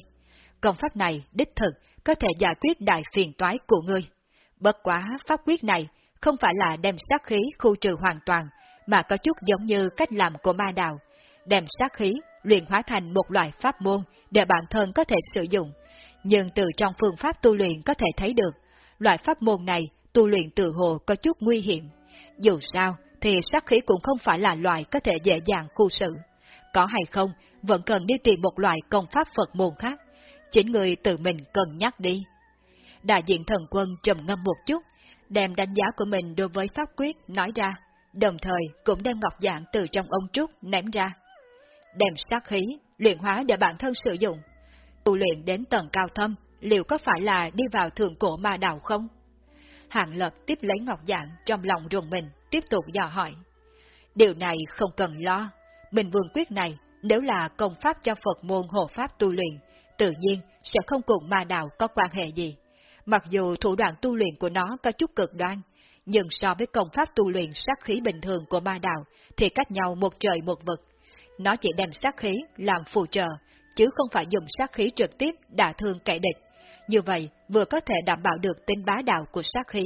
Công pháp này, đích thực, có thể giải quyết đại phiền toái của ngươi. Bất quá, pháp quyết này không phải là đem sát khí khu trừ hoàn toàn, mà có chút giống như cách làm của ma đạo, đem sát khí luyện hóa thành một loại pháp môn để bản thân có thể sử dụng. Nhưng từ trong phương pháp tu luyện có thể thấy được, loại pháp môn này tu luyện tự hồ có chút nguy hiểm. Dù sao, thì sát khí cũng không phải là loại có thể dễ dàng khu xử. Có hay không, vẫn cần đi tìm một loại công pháp Phật môn khác. Chính người tự mình cần nhắc đi. Đại diện thần quân trầm ngâm một chút, đem đánh giá của mình đối với pháp quyết nói ra, đồng thời cũng đem ngọc dạng từ trong ông trúc ném ra. Đem sát khí, luyện hóa để bản thân sử dụng. Tu luyện đến tầng cao thâm, liệu có phải là đi vào thượng cổ ma đạo không? Hạng lập tiếp lấy ngọc dạng trong lòng rùng mình, tiếp tục dò hỏi. Điều này không cần lo, Bình Vương Quyết này nếu là công pháp cho Phật môn hộ pháp tu luyện, tự nhiên sẽ không cùng ma đạo có quan hệ gì. Mặc dù thủ đoạn tu luyện của nó có chút cực đoan, nhưng so với công pháp tu luyện sát khí bình thường của ma đạo thì cách nhau một trời một vực. Nó chỉ đem sát khí làm phù trợ, chứ không phải dùng sát khí trực tiếp đả thương kẻ địch. Như vậy, vừa có thể đảm bảo được tính bá đạo của sát khí,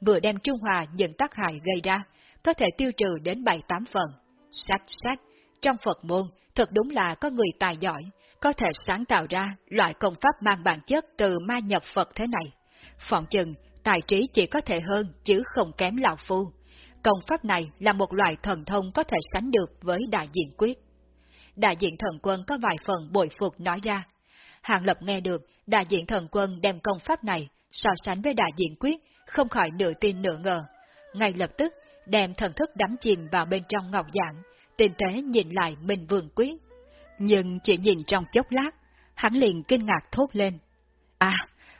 vừa đem trung hòa những tác hại gây ra, có thể tiêu trừ đến 7-8 phần. Sách sách, trong Phật môn, thật đúng là có người tài giỏi, có thể sáng tạo ra loại công pháp mang bản chất từ ma nhập Phật thế này. Phỏng chừng, tài trí chỉ có thể hơn chứ không kém lão phu. Công pháp này là một loại thần thông có thể sánh được với đại diện quyết. Đại diện thần quân có vài phần bội phục nói ra. Hàng Lập nghe được đại diện thần quân đem công pháp này so sánh với đại diện quyết, không khỏi nửa tin nửa ngờ. Ngay lập tức, đem thần thức đắm chìm vào bên trong ngọc dạng, tinh tế nhìn lại Minh Vương Quyết. Nhưng chỉ nhìn trong chốc lát, hắn liền kinh ngạc thốt lên. À,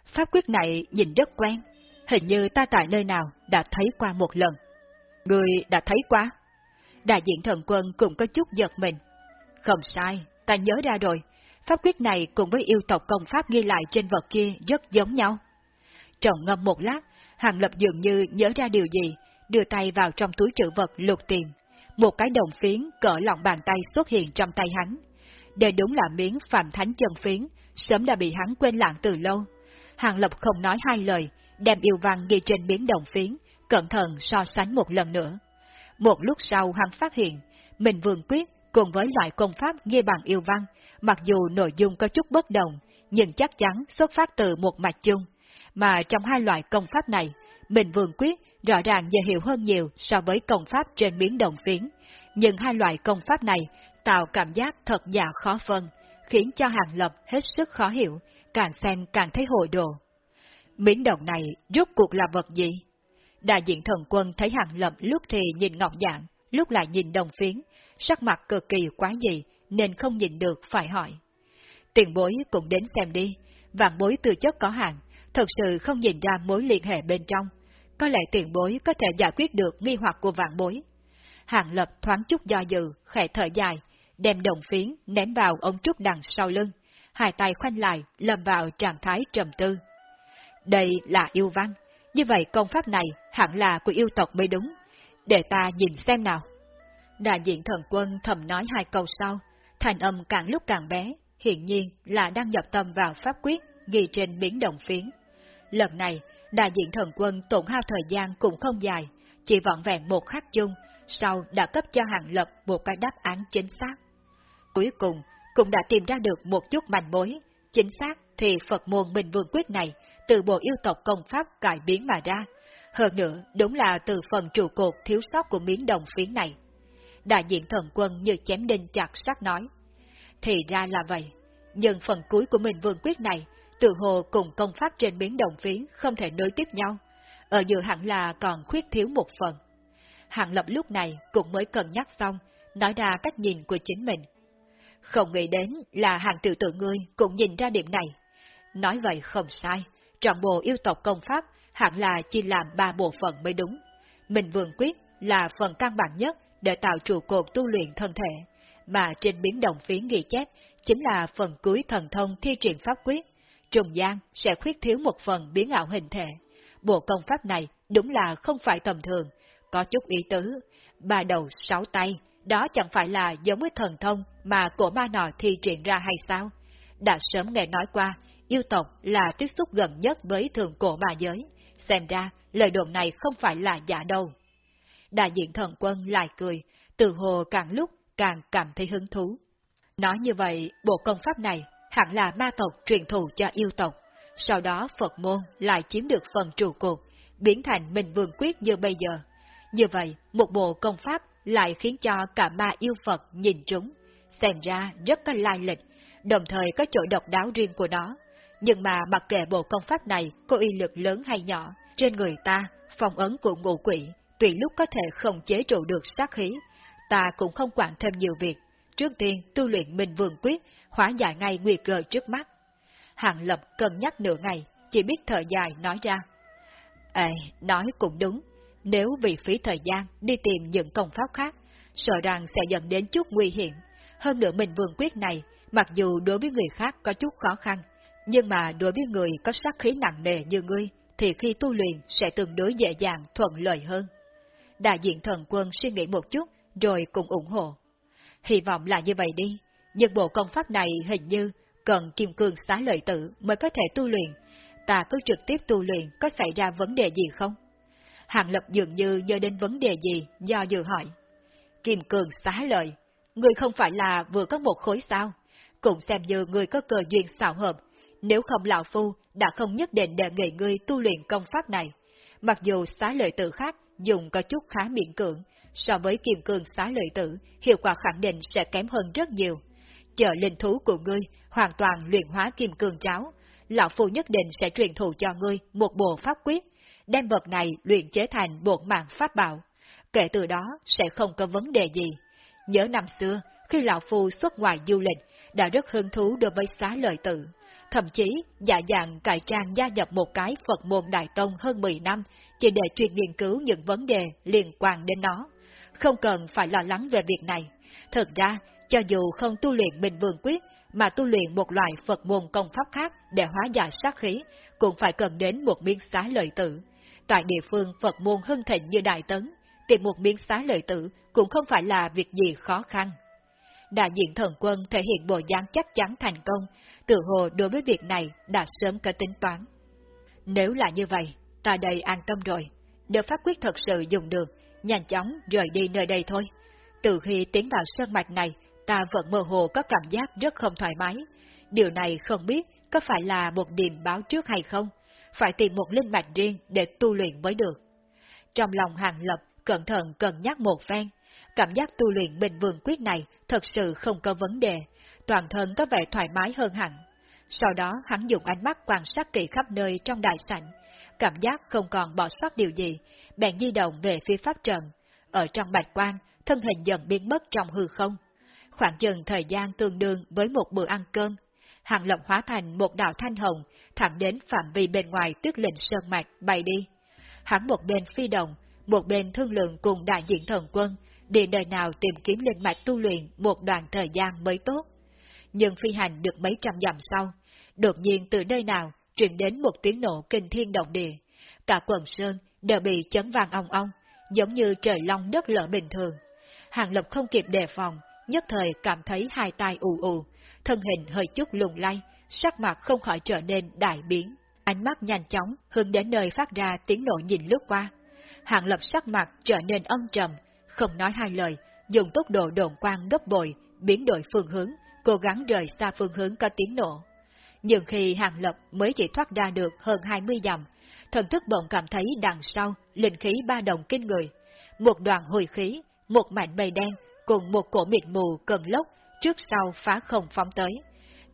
pháp quyết này nhìn rất quen, hình như ta tại nơi nào đã thấy qua một lần. Người đã thấy quá. Đại diện thần quân cũng có chút giật mình. Không sai, ta nhớ ra rồi, pháp quyết này cùng với yêu tộc công pháp ghi lại trên vật kia rất giống nhau. Trọng ngâm một lát, Hàng Lập dường như nhớ ra điều gì, đưa tay vào trong túi trữ vật lục tìm. Một cái đồng phiến cỡ lòng bàn tay xuất hiện trong tay hắn. Đây đúng là miếng phạm thánh chân phiến, sớm đã bị hắn quên lãng từ lâu. Hàng Lập không nói hai lời, đem yêu văn ghi trên miếng đồng phiến, cẩn thận so sánh một lần nữa. Một lúc sau hắn phát hiện, mình vương quyết cùng với loại công pháp ghi bằng yêu văn, mặc dù nội dung có chút bất đồng, nhưng chắc chắn xuất phát từ một mạch chung. Mà trong hai loại công pháp này, mình vương quyết rõ ràng dễ hiểu hơn nhiều so với công pháp trên biến đồng phiến. Nhưng hai loại công pháp này tạo cảm giác thật giả khó phân, khiến cho Hàng Lập hết sức khó hiểu, càng xem càng thấy hồi đồ. Biến đồng này rốt cuộc là vật gì? Đại diện thần quân thấy Hàng Lập lúc thì nhìn ngọc dạng, lúc lại nhìn đồng phiến, sắc mặt cực kỳ quá dị, nên không nhìn được phải hỏi. Tiền bối cũng đến xem đi, vạn bối từ chất có hàng, thật sự không nhìn ra mối liên hệ bên trong, có lẽ tiền bối có thể giải quyết được nghi hoặc của vạn bối. Hàng lập thoáng chút do dự, khẽ thở dài, đem đồng phiến ném vào ống trúc đằng sau lưng, hai tay khoanh lại, lâm vào trạng thái trầm tư. Đây là yêu văn, như vậy công pháp này hẳn là của yêu tộc mới đúng, để ta nhìn xem nào. Đại diện thần quân thầm nói hai câu sau, thành âm càng lúc càng bé, hiện nhiên là đang nhập tâm vào pháp quyết ghi trên miếng đồng phiến. Lần này, đại diện thần quân tổn hao thời gian cũng không dài, chỉ vọn vẹn một khắc chung, sau đã cấp cho Hàng Lập một cái đáp án chính xác. Cuối cùng, cũng đã tìm ra được một chút manh mối, chính xác thì Phật môn Bình Vương Quyết này từ bộ yêu tộc công pháp cải biến mà ra, hơn nữa đúng là từ phần trụ cột thiếu sót của miếng đồng phiến này. Đại diện thần quân như chém đinh chặt sắt nói. Thì ra là vậy, nhưng phần cuối của Bình Vương Quyết này tự hồ cùng công pháp trên biến động phiến không thể nối tiếp nhau, ở giữa hẳn là còn khuyết thiếu một phần. Hạng lập lúc này cũng mới cần nhắc xong, nói ra cách nhìn của chính mình. Không nghĩ đến là hàng tiểu tử ngươi cũng nhìn ra điểm này. Nói vậy không sai, trọn bộ yêu tộc công pháp hẳn là chia làm ba bộ phận mới đúng. Mình vườn quyết là phần căn bản nhất để tạo trụ cột tu luyện thân thể, mà trên biến động phiến ghi chép chính là phần cuối thần thông thi triển pháp quyết. Trùng gian sẽ khuyết thiếu một phần biến ảo hình thể. Bộ công pháp này đúng là không phải tầm thường, có chút ý tứ. Ba đầu sáu tay, đó chẳng phải là giống với thần thông mà cổ ma nọ thi triển ra hay sao? Đã sớm nghe nói qua, yêu tộc là tiếp xúc gần nhất với thường cổ ma giới. Xem ra, lời đồn này không phải là giả đâu. Đại diện thần quân lại cười, từ hồ càng lúc càng cảm thấy hứng thú. Nói như vậy, bộ công pháp này hẳn là ma tộc truyền thụ cho yêu tộc, sau đó Phật môn lại chiếm được phần trụ cột, biến thành mình vương quyết như bây giờ. Như vậy, một bộ công pháp lại khiến cho cả ma yêu Phật nhìn chúng, xem ra rất có lai lịch, đồng thời có chỗ độc đáo riêng của nó. Nhưng mà mặc kệ bộ công pháp này có uy lực lớn hay nhỏ, trên người ta, phòng ấn của ngũ quỷ, tùy lúc có thể không chế trụ được sát khí, ta cũng không quản thêm nhiều việc. Trước tiên, tu luyện Minh Vương Quyết, hóa giải ngay nguy cơ trước mắt. Hàng Lập cân nhắc nửa ngày, chỉ biết thở dài nói ra. Ê, nói cũng đúng, nếu vì phí thời gian đi tìm những công pháp khác, sợ rằng sẽ dẫn đến chút nguy hiểm. Hơn nữa mình Vương Quyết này, mặc dù đối với người khác có chút khó khăn, nhưng mà đối với người có sát khí nặng nề như ngươi, thì khi tu luyện sẽ tương đối dễ dàng, thuận lợi hơn. Đại diện thần quân suy nghĩ một chút, rồi cùng ủng hộ. Hy vọng là như vậy đi, nhưng bộ công pháp này hình như cần kim cương xá lợi tử mới có thể tu luyện. Ta cứ trực tiếp tu luyện có xảy ra vấn đề gì không? Hàng Lập dường như nhớ đến vấn đề gì do dự hỏi. Kim cương xá lợi, người không phải là vừa có một khối sao? Cũng xem như người có cơ duyên xảo hợp, nếu không lão phu đã không nhất định đề nghị ngươi tu luyện công pháp này. Mặc dù xá lợi tử khác dùng có chút khá miễn cưỡng, so với kim cương xá lợi tử, hiệu quả khẳng định sẽ kém hơn rất nhiều. Chờ linh thú của ngươi hoàn toàn luyện hóa kim cương cháo, lão phu nhất định sẽ truyền thụ cho ngươi một bộ pháp quyết, đem vật này luyện chế thành bộ mạng pháp bảo. Kể từ đó sẽ không có vấn đề gì. Nhớ năm xưa, khi lão phu xuất ngoài du lịch, đã rất hứng thú đối với xá lợi tử. Thậm chí, dạ dạng cải trang gia nhập một cái Phật môn Đại Tông hơn 10 năm, chỉ để chuyên nghiên cứu những vấn đề liên quan đến nó. Không cần phải lo lắng về việc này. thật ra, cho dù không tu luyện Bình Vương Quyết, mà tu luyện một loại Phật môn công pháp khác để hóa giải sát khí, cũng phải cần đến một miếng xá lợi tử. Tại địa phương Phật môn hưng thịnh như Đại Tấn, tìm một miếng xá lợi tử cũng không phải là việc gì khó khăn. Đại diện thần quân thể hiện bộ dáng chắc chắn thành công, tự hồ đối với việc này đã sớm có tính toán. Nếu là như vậy, ta đây an tâm rồi. Nếu pháp quyết thật sự dùng được, nhanh chóng rời đi nơi đây thôi. Từ khi tiến vào sơn mạch này, ta vẫn mơ hồ có cảm giác rất không thoải mái. Điều này không biết có phải là một điểm báo trước hay không, phải tìm một linh mạch riêng để tu luyện mới được. Trong lòng hàng lập, cẩn thận cân nhắc một phen, cảm giác tu luyện bình vườn quyết này thật sự không có vấn đề, toàn thân có vẻ thoải mái hơn hẳn. Sau đó hắn dùng ánh mắt quan sát kỹ khắp nơi trong đại sảnh, cảm giác không còn bỏ sót điều gì, bèn di động về phía pháp trận. Ở trong bạch quan, thân hình dần biến mất trong hư không. Khoảng chừng thời gian tương đương với một bữa ăn cơm, hàng lập hóa thành một đạo thanh hồng, thẳng đến phạm vi bên ngoài tuyết lệnh sơn mạch bay đi. Hắn một bên phi động, một bên thương lượng cùng đại diện thần quân, địa đời nào tìm kiếm linh mạch tu luyện một đoạn thời gian mới tốt. Nhưng phi hành được mấy trăm dặm sau, đột nhiên từ nơi nào truyền đến một tiếng nổ kinh thiên động địa. Cả quần sơn đều bị chấn vang ong ong, giống như trời long đất lở bình thường. Hàng Lập không kịp đề phòng, nhất thời cảm thấy hai tai ù ù, thân hình hơi chút lùng lay, sắc mặt không khỏi trở nên đại biến. Ánh mắt nhanh chóng hướng đến nơi phát ra tiếng nổ nhìn lướt qua. Hạng Lập sắc mặt trở nên âm trầm, không nói hai lời, dùng tốc độ đồn quang gấp bội, biến đổi phương hướng, cố gắng rời xa phương hướng có tiếng nổ. Nhưng khi Hàng Lập mới chỉ thoát ra được hơn 20 dặm, thần thức bỗng cảm thấy đằng sau, linh khí ba đồng kinh người. Một đoàn hồi khí, một mảnh mây đen, cùng một cổ mịt mù cần lốc, trước sau phá không phóng tới.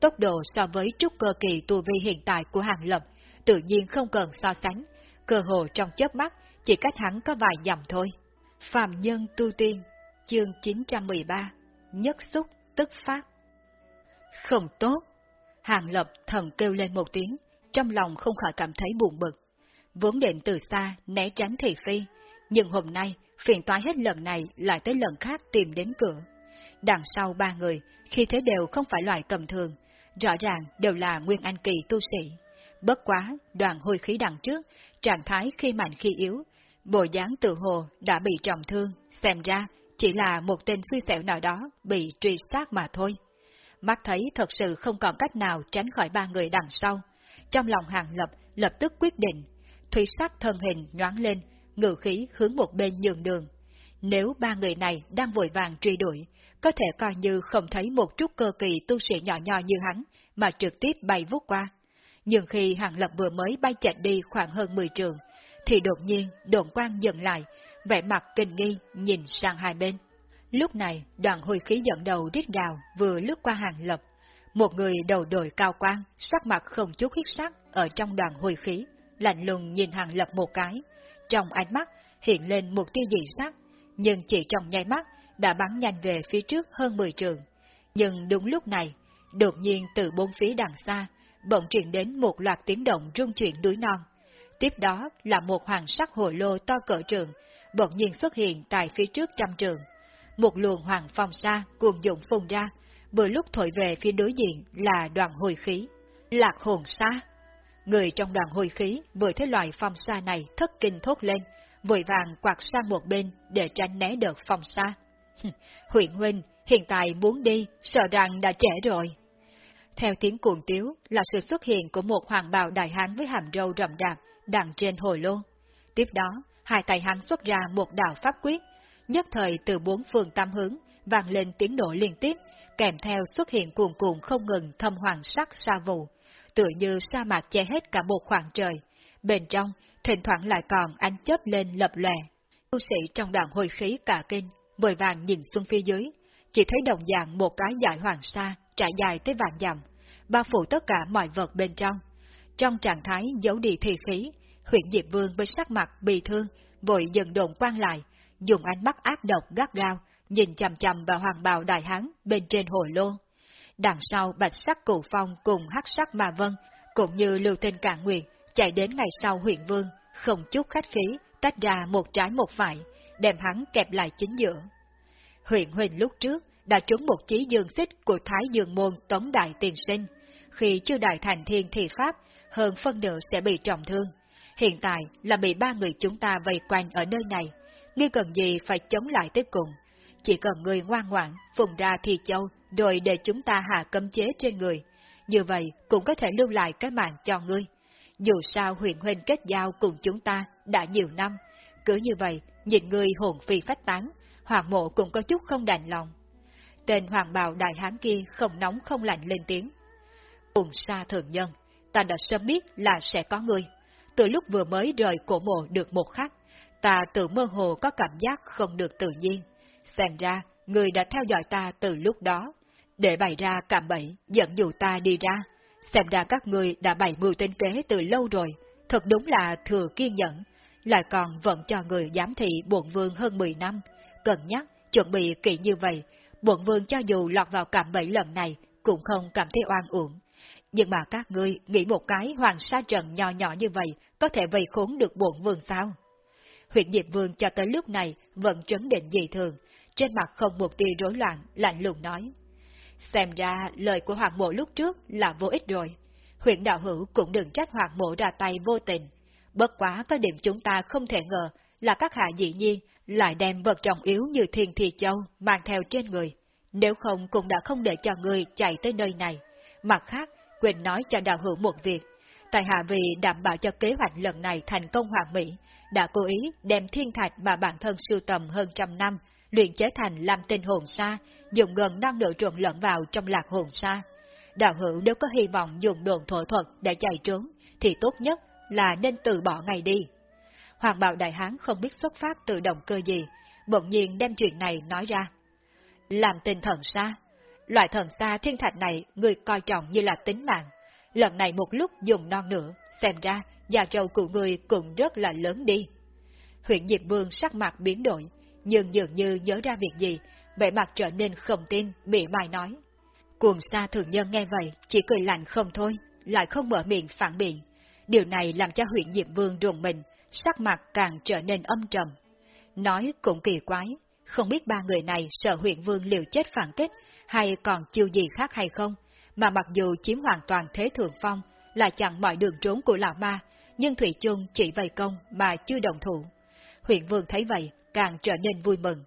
Tốc độ so với trúc cơ kỳ tu vi hiện tại của Hàng Lập, tự nhiên không cần so sánh, cơ hồ trong chớp mắt, chỉ cách hắn có vài dặm thôi. Phạm Nhân Tu Tiên, chương 913, Nhất Xúc Tức Phát Không tốt. Hàng lập thần kêu lên một tiếng, trong lòng không khỏi cảm thấy buồn bực. Vốn định từ xa né tránh thị phi, nhưng hôm nay phiền toái hết lần này lại tới lần khác tìm đến cửa. Đằng sau ba người, khi thế đều không phải loại tầm thường, rõ ràng đều là nguyên anh kỳ tu sĩ. Bất quá, đoàn hôi khí đằng trước, trạng thái khi mạnh khi yếu, bộ dáng tự hồ đã bị trọng thương, xem ra chỉ là một tên suy xẻo nào đó bị truy sát mà thôi. Mắt thấy thật sự không còn cách nào tránh khỏi ba người đằng sau. Trong lòng hàng lập lập tức quyết định, thủy sắc thân hình nhoáng lên, ngự khí hướng một bên nhường đường. Nếu ba người này đang vội vàng truy đuổi, có thể coi như không thấy một chút cơ kỳ tu sĩ nhỏ nhỏ như hắn, mà trực tiếp bay vút qua. Nhưng khi Hàng Lập vừa mới bay chạy đi khoảng hơn 10 trường, thì đột nhiên đồn quang dừng lại, vẻ mặt kinh nghi nhìn sang hai bên. Lúc này, đoàn hồi khí dẫn đầu rít gào vừa lướt qua Hàng Lập. Một người đầu đội cao quan, sắc mặt không chút huyết sắc ở trong đoàn hồi khí, lạnh lùng nhìn Hàng Lập một cái. Trong ánh mắt hiện lên một tia dị sắc, nhưng chỉ trong nháy mắt đã bắn nhanh về phía trước hơn 10 trường. Nhưng đúng lúc này, đột nhiên từ bốn phía đằng xa, bỗng truyền đến một loạt tiếng động rung chuyển núi non. Tiếp đó là một hoàng sắc hồ lô to cỡ trường, bỗng nhiên xuất hiện tại phía trước trăm trường. Một luồng hoàng phong xa cuồng dụng phun ra, vừa lúc thổi về phía đối diện là đoàn hồi khí. Lạc hồn xa. Người trong đoàn hồi khí vừa thấy loại phong xa này thất kinh thốt lên, vội vàng quạt sang một bên để tránh né đợt phong xa. Huyện Huynh, hiện tại muốn đi, sợ rằng đã trễ rồi. Theo tiếng cuồng tiếu là sự xuất hiện của một hoàng bào đại hán với hàm râu rậm rạp, đằng trên hồi lô. Tiếp đó, hai tay hắn xuất ra một đạo pháp quyết, nhất thời từ bốn phương tam hướng, vang lên tiếng nổ liên tiếp, kèm theo xuất hiện cuồn cuộn không ngừng thâm hoàng sắc sa vụ, tựa như sa mạc che hết cả một khoảng trời. Bên trong, thỉnh thoảng lại còn ánh chớp lên lập lòe. Tu sĩ trong đoàn hồi khí cả kinh, vội vàng nhìn xuống phía dưới, chỉ thấy đồng dạng một cái dải hoàng sa trải dài tới vạn dặm, bao phủ tất cả mọi vật bên trong. Trong trạng thái giấu đi thi khí, huyện Diệp Vương với sắc mặt bị thương, vội dần đồn quan lại, dùng ánh mắt ác độc gắt gao, nhìn chầm chầm vào hoàng bào đại hán bên trên hồ lô. Đằng sau bạch sắc cụ phong cùng hắc sắc mà vân, cũng như lưu tinh cạn nguyệt, chạy đến ngày sau huyện Vương, không chút khách khí, tách ra một trái một phải, đem hắn kẹp lại chính giữa. Huyện Huỳnh lúc trước đã trúng một chí dương xích của Thái Dương Môn Tống Đại Tiền Sinh. Khi chưa đại thành thiên thị pháp, hơn phân nửa sẽ bị trọng thương. Hiện tại là bị ba người chúng ta vây quanh ở nơi này. Ngươi cần gì phải chống lại tới cùng. Chỉ cần người ngoan ngoãn, phùng ra thì châu, rồi để chúng ta hạ cấm chế trên người. Như vậy cũng có thể lưu lại cái mạng cho ngươi. Dù sao huyện huynh kết giao cùng chúng ta đã nhiều năm. Cứ như vậy, nhìn ngươi hồn phi phách tán, hoàng mộ cũng có chút không đành lòng. Tên hoàng bào đại hán kia không nóng không lạnh lên tiếng. Cùng xa thường nhân, ta đã sớm biết là sẽ có ngươi. Từ lúc vừa mới rời cổ mộ được một khắc, ta tự mơ hồ có cảm giác không được tự nhiên. Xem ra, người đã theo dõi ta từ lúc đó, để bày ra cạm bẫy, dẫn dụ ta đi ra. Xem ra các ngươi đã bày mưu tinh kế từ lâu rồi, thật đúng là thừa kiên nhẫn, lại còn vẫn cho người giám thị bổn vương hơn 10 năm. Cần nhắc, chuẩn bị kỹ như vậy, bổn vương cho dù lọt vào cạm bẫy lần này, cũng không cảm thấy oan uổng. Nhưng mà các ngươi nghĩ một cái hoàng sa trần nhỏ nhỏ như vậy có thể vây khốn được bổn vương sao? Huyện Diệp Vương cho tới lúc này vẫn trấn định dị thường, trên mặt không một tia rối loạn, lạnh lùng nói. Xem ra lời của hoàng mộ lúc trước là vô ích rồi. Huyện đạo hữu cũng đừng trách hoàng mộ ra tay vô tình. Bất quá có điểm chúng ta không thể ngờ là các hạ dị nhiên lại đem vật trọng yếu như thiên thị châu mang theo trên người. Nếu không cũng đã không để cho người chạy tới nơi này. Mặt khác, quyền nói cho đạo hữu một việc. Tại hạ vì đảm bảo cho kế hoạch lần này thành công hoàn mỹ, đã cố ý đem thiên thạch mà bản thân sưu tầm hơn trăm năm, luyện chế thành làm tinh hồn sa, dùng gần năng lượng trộn lẫn vào trong lạc hồn sa. Đạo hữu nếu có hy vọng dùng đồn thổ thuật để chạy trốn, thì tốt nhất là nên từ bỏ ngày đi. Hoàng bào đại hán không biết xuất phát từ động cơ gì, bỗng nhiên đem chuyện này nói ra. Làm tình thần sa, loại thần sa thiên thạch này người coi trọng như là tính mạng. Lần này một lúc dùng non nữa, xem ra già trâu của người cũng rất là lớn đi. Huyện Diệp Vương sắc mặt biến đổi, nhưng dường như nhớ ra việc gì, vẻ mặt trở nên không tin, bị mai nói. Cuồng sa thường nhân nghe vậy, chỉ cười lạnh không thôi, lại không mở miệng phản biện. Điều này làm cho huyện Diệp Vương rùng mình, sắc mặt càng trở nên âm trầm. Nói cũng kỳ quái, không biết ba người này sợ huyện Vương liều chết phản kích, hay còn chiêu gì khác hay không, mà mặc dù chiếm hoàn toàn thế thượng phong, là chặn mọi đường trốn của lão ma, nhưng Thủy chung chỉ vây công mà chưa đồng thủ. Huyện Vương thấy vậy, càng trở nên vui mừng.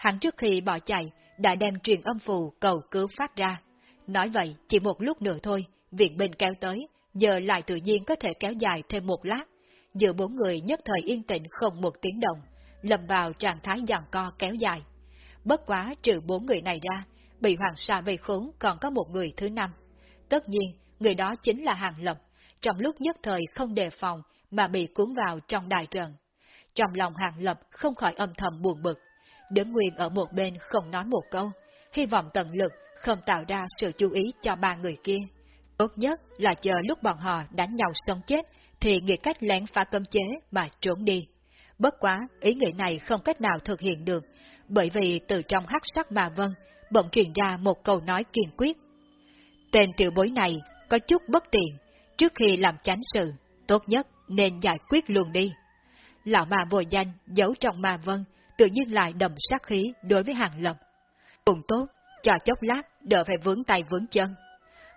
Hắn trước khi bỏ chạy, đã đem truyền âm phù cầu cứu phát ra. Nói vậy, chỉ một lúc nữa thôi, viện binh kéo tới, giờ lại tự nhiên có thể kéo dài thêm một lát. Giữa bốn người nhất thời yên tĩnh không một tiếng động, lầm vào trạng thái giằng co kéo dài. Bất quá trừ bốn người này ra, bị hoàng sa vây khốn còn có một người thứ năm. Tất nhiên, người đó chính là Hàng Lập, trong lúc nhất thời không đề phòng mà bị cuốn vào trong đại trận. Trong lòng Hàng Lập không khỏi âm thầm buồn bực, đứng nguyên ở một bên không nói một câu, hy vọng tận lực không tạo ra sự chú ý cho ba người kia. Tốt nhất là chờ lúc bọn họ đánh nhau sống chết thì nghĩ cách lén phá cấm chế mà trốn đi. Bất quá, ý nghĩ này không cách nào thực hiện được, bởi vì từ trong hắc sắc bà Vân bỗng truyền ra một câu nói kiên quyết. Tên tiểu bối này có chút bất tiện, trước khi làm chánh sự, tốt nhất nên giải quyết luôn đi. Lão mà vô danh giấu trong ma vân, tự nhiên lại đầm sát khí đối với hàng lập. Cũng tốt, cho chốc lát đỡ phải vướng tay vướng chân.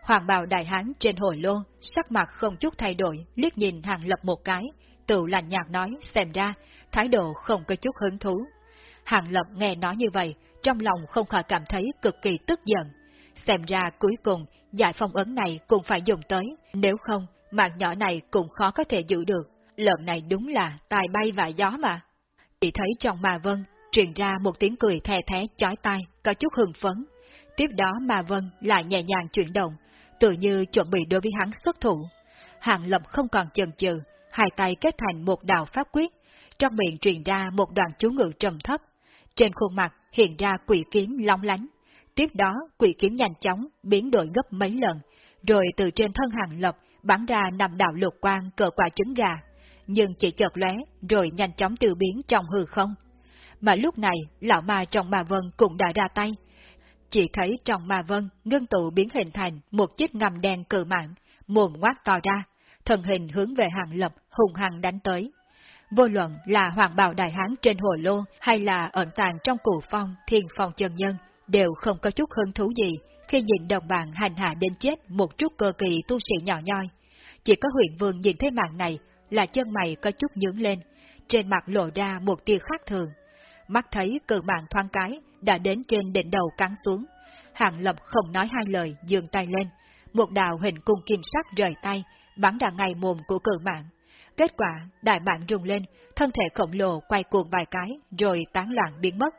Hoàng bào đại hán trên hồi lô, sắc mặt không chút thay đổi, liếc nhìn hàng lập một cái, tự lạnh nhạt nói, xem ra, thái độ không có chút hứng thú. Hàng lập nghe nói như vậy, trong lòng không khỏi cảm thấy cực kỳ tức giận. Xem ra cuối cùng, giải phong ấn này cũng phải dùng tới, nếu không, mạng nhỏ này cũng khó có thể giữ được. Lợn này đúng là tài bay và gió mà. Chỉ thấy trong mà vân, truyền ra một tiếng cười thè thé chói tai, có chút hưng phấn. Tiếp đó mà vân lại nhẹ nhàng chuyển động, tự như chuẩn bị đối với hắn xuất thủ. Hàng lập không còn chần chừ, hai tay kết thành một đạo pháp quyết, trong miệng truyền ra một đoạn chú ngữ trầm thấp. Trên khuôn mặt hiện ra quỷ kiếm long lánh. Tiếp đó, quỷ kiếm nhanh chóng biến đổi gấp mấy lần, rồi từ trên thân hàng lập bắn ra năm đạo lục quang cờ quả trứng gà, nhưng chỉ chợt lóe rồi nhanh chóng tiêu biến trong hư không. Mà lúc này, lão ma trong ma vân cũng đã ra tay. Chỉ thấy trong ma vân, ngân tụ biến hình thành một chiếc ngầm đen cự mạng, mồm ngoác to ra, thần hình hướng về hàng lập hùng hăng đánh tới. Vô luận là hoàng bào đại hán trên hồ lô hay là ẩn tàng trong cụ phong thiên phong chân nhân, đều không có chút hứng thú gì khi nhìn đồng bạn hành hạ đến chết một chút cơ kỳ tu sĩ nhỏ nhoi. Chỉ có huyện vương nhìn thấy màn này là chân mày có chút nhướng lên, trên mặt lộ ra một tia khác thường. Mắt thấy cự mạng thoáng cái đã đến trên đỉnh đầu cắn xuống. Hàng lập không nói hai lời, dường tay lên. Một đạo hình cung kim sắc rời tay, bắn ra ngay mồm của cự mạng. Kết quả, đại mạng rung lên, thân thể khổng lồ quay cuồng vài cái, rồi tán loạn biến mất.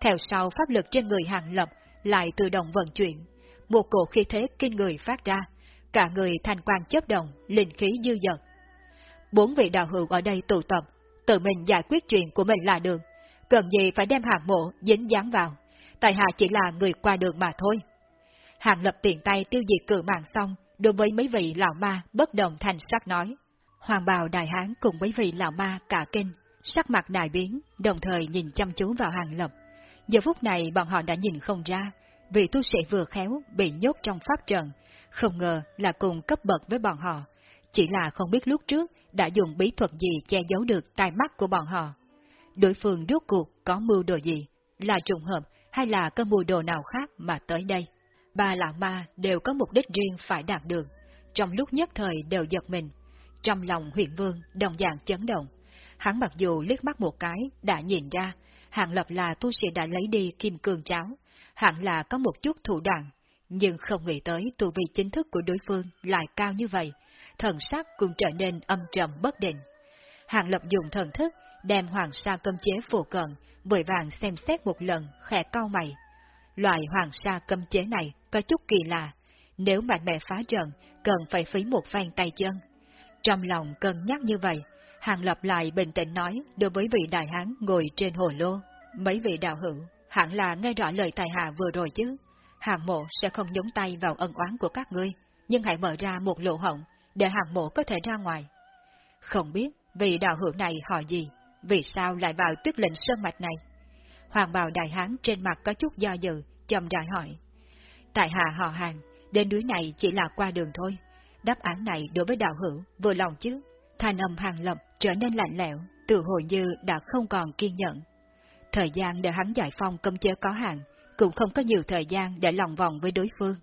Theo sau pháp lực trên người hàng lập lại tự động vận chuyển. Một cổ khí thế kinh người phát ra, cả người thành quan chấp động, linh khí dư dật. Bốn vị đạo hữu ở đây tụ tập, tự mình giải quyết chuyện của mình là được, cần gì phải đem hàng mộ dính dáng vào, tại hạ chỉ là người qua đường mà thôi. Hàng lập tiện tay tiêu diệt cử mạng xong, đối với mấy vị lão ma bất đồng thành sắc nói. Hoàng bào đại hán cùng mấy vị lão ma cả kinh, sắc mặt đại biến, đồng thời nhìn chăm chú vào hàng lập. Giờ phút này bọn họ đã nhìn không ra, vị tu sĩ vừa khéo bị nhốt trong pháp trận, không ngờ là cùng cấp bậc với bọn họ, chỉ là không biết lúc trước đã dùng bí thuật gì che giấu được tai mắt của bọn họ. Đối phương rốt cuộc có mưu đồ gì, là trùng hợp hay là có mưu đồ nào khác mà tới đây. Ba lão ma đều có mục đích riêng phải đạt được, trong lúc nhất thời đều giật mình. Trong lòng huyện vương đồng dạng chấn động. Hắn mặc dù liếc mắt một cái đã nhìn ra, hạng lập là tu sĩ đã lấy đi kim cương cháo, hẳn là có một chút thủ đoạn, nhưng không nghĩ tới tu vi chính thức của đối phương lại cao như vậy, thần sắc cũng trở nên âm trầm bất định. Hàng lập dùng thần thức, đem hoàng sa cấm chế phù cận, vội vàng xem xét một lần, khẽ cau mày. Loại hoàng sa cấm chế này có chút kỳ lạ, nếu mạnh mẽ phá trận, cần phải phí một phen tay chân. Trong lòng cân nhắc như vậy, Hàng Lập lại bình tĩnh nói đối với vị đại hán ngồi trên hồ lô. Mấy vị đạo hữu, hẳn là nghe rõ lời tài hạ vừa rồi chứ. Hàng mộ sẽ không nhúng tay vào ân oán của các ngươi, nhưng hãy mở ra một lỗ hổng, để hàng mộ có thể ra ngoài. Không biết vị đạo hữu này họ gì, vì sao lại vào tuyết lệnh sơn mạch này? Hoàng bào đại hán trên mặt có chút do dự, chậm rãi hỏi. tại hạ họ hàng, đến núi này chỉ là qua đường thôi. Đáp án này đối với đạo hữu vừa lòng chứ. Thanh âm hàng lập trở nên lạnh lẽo, tự hồi như đã không còn kiên nhẫn. Thời gian để hắn giải phong cấm chế có hạn, cũng không có nhiều thời gian để lòng vòng với đối phương.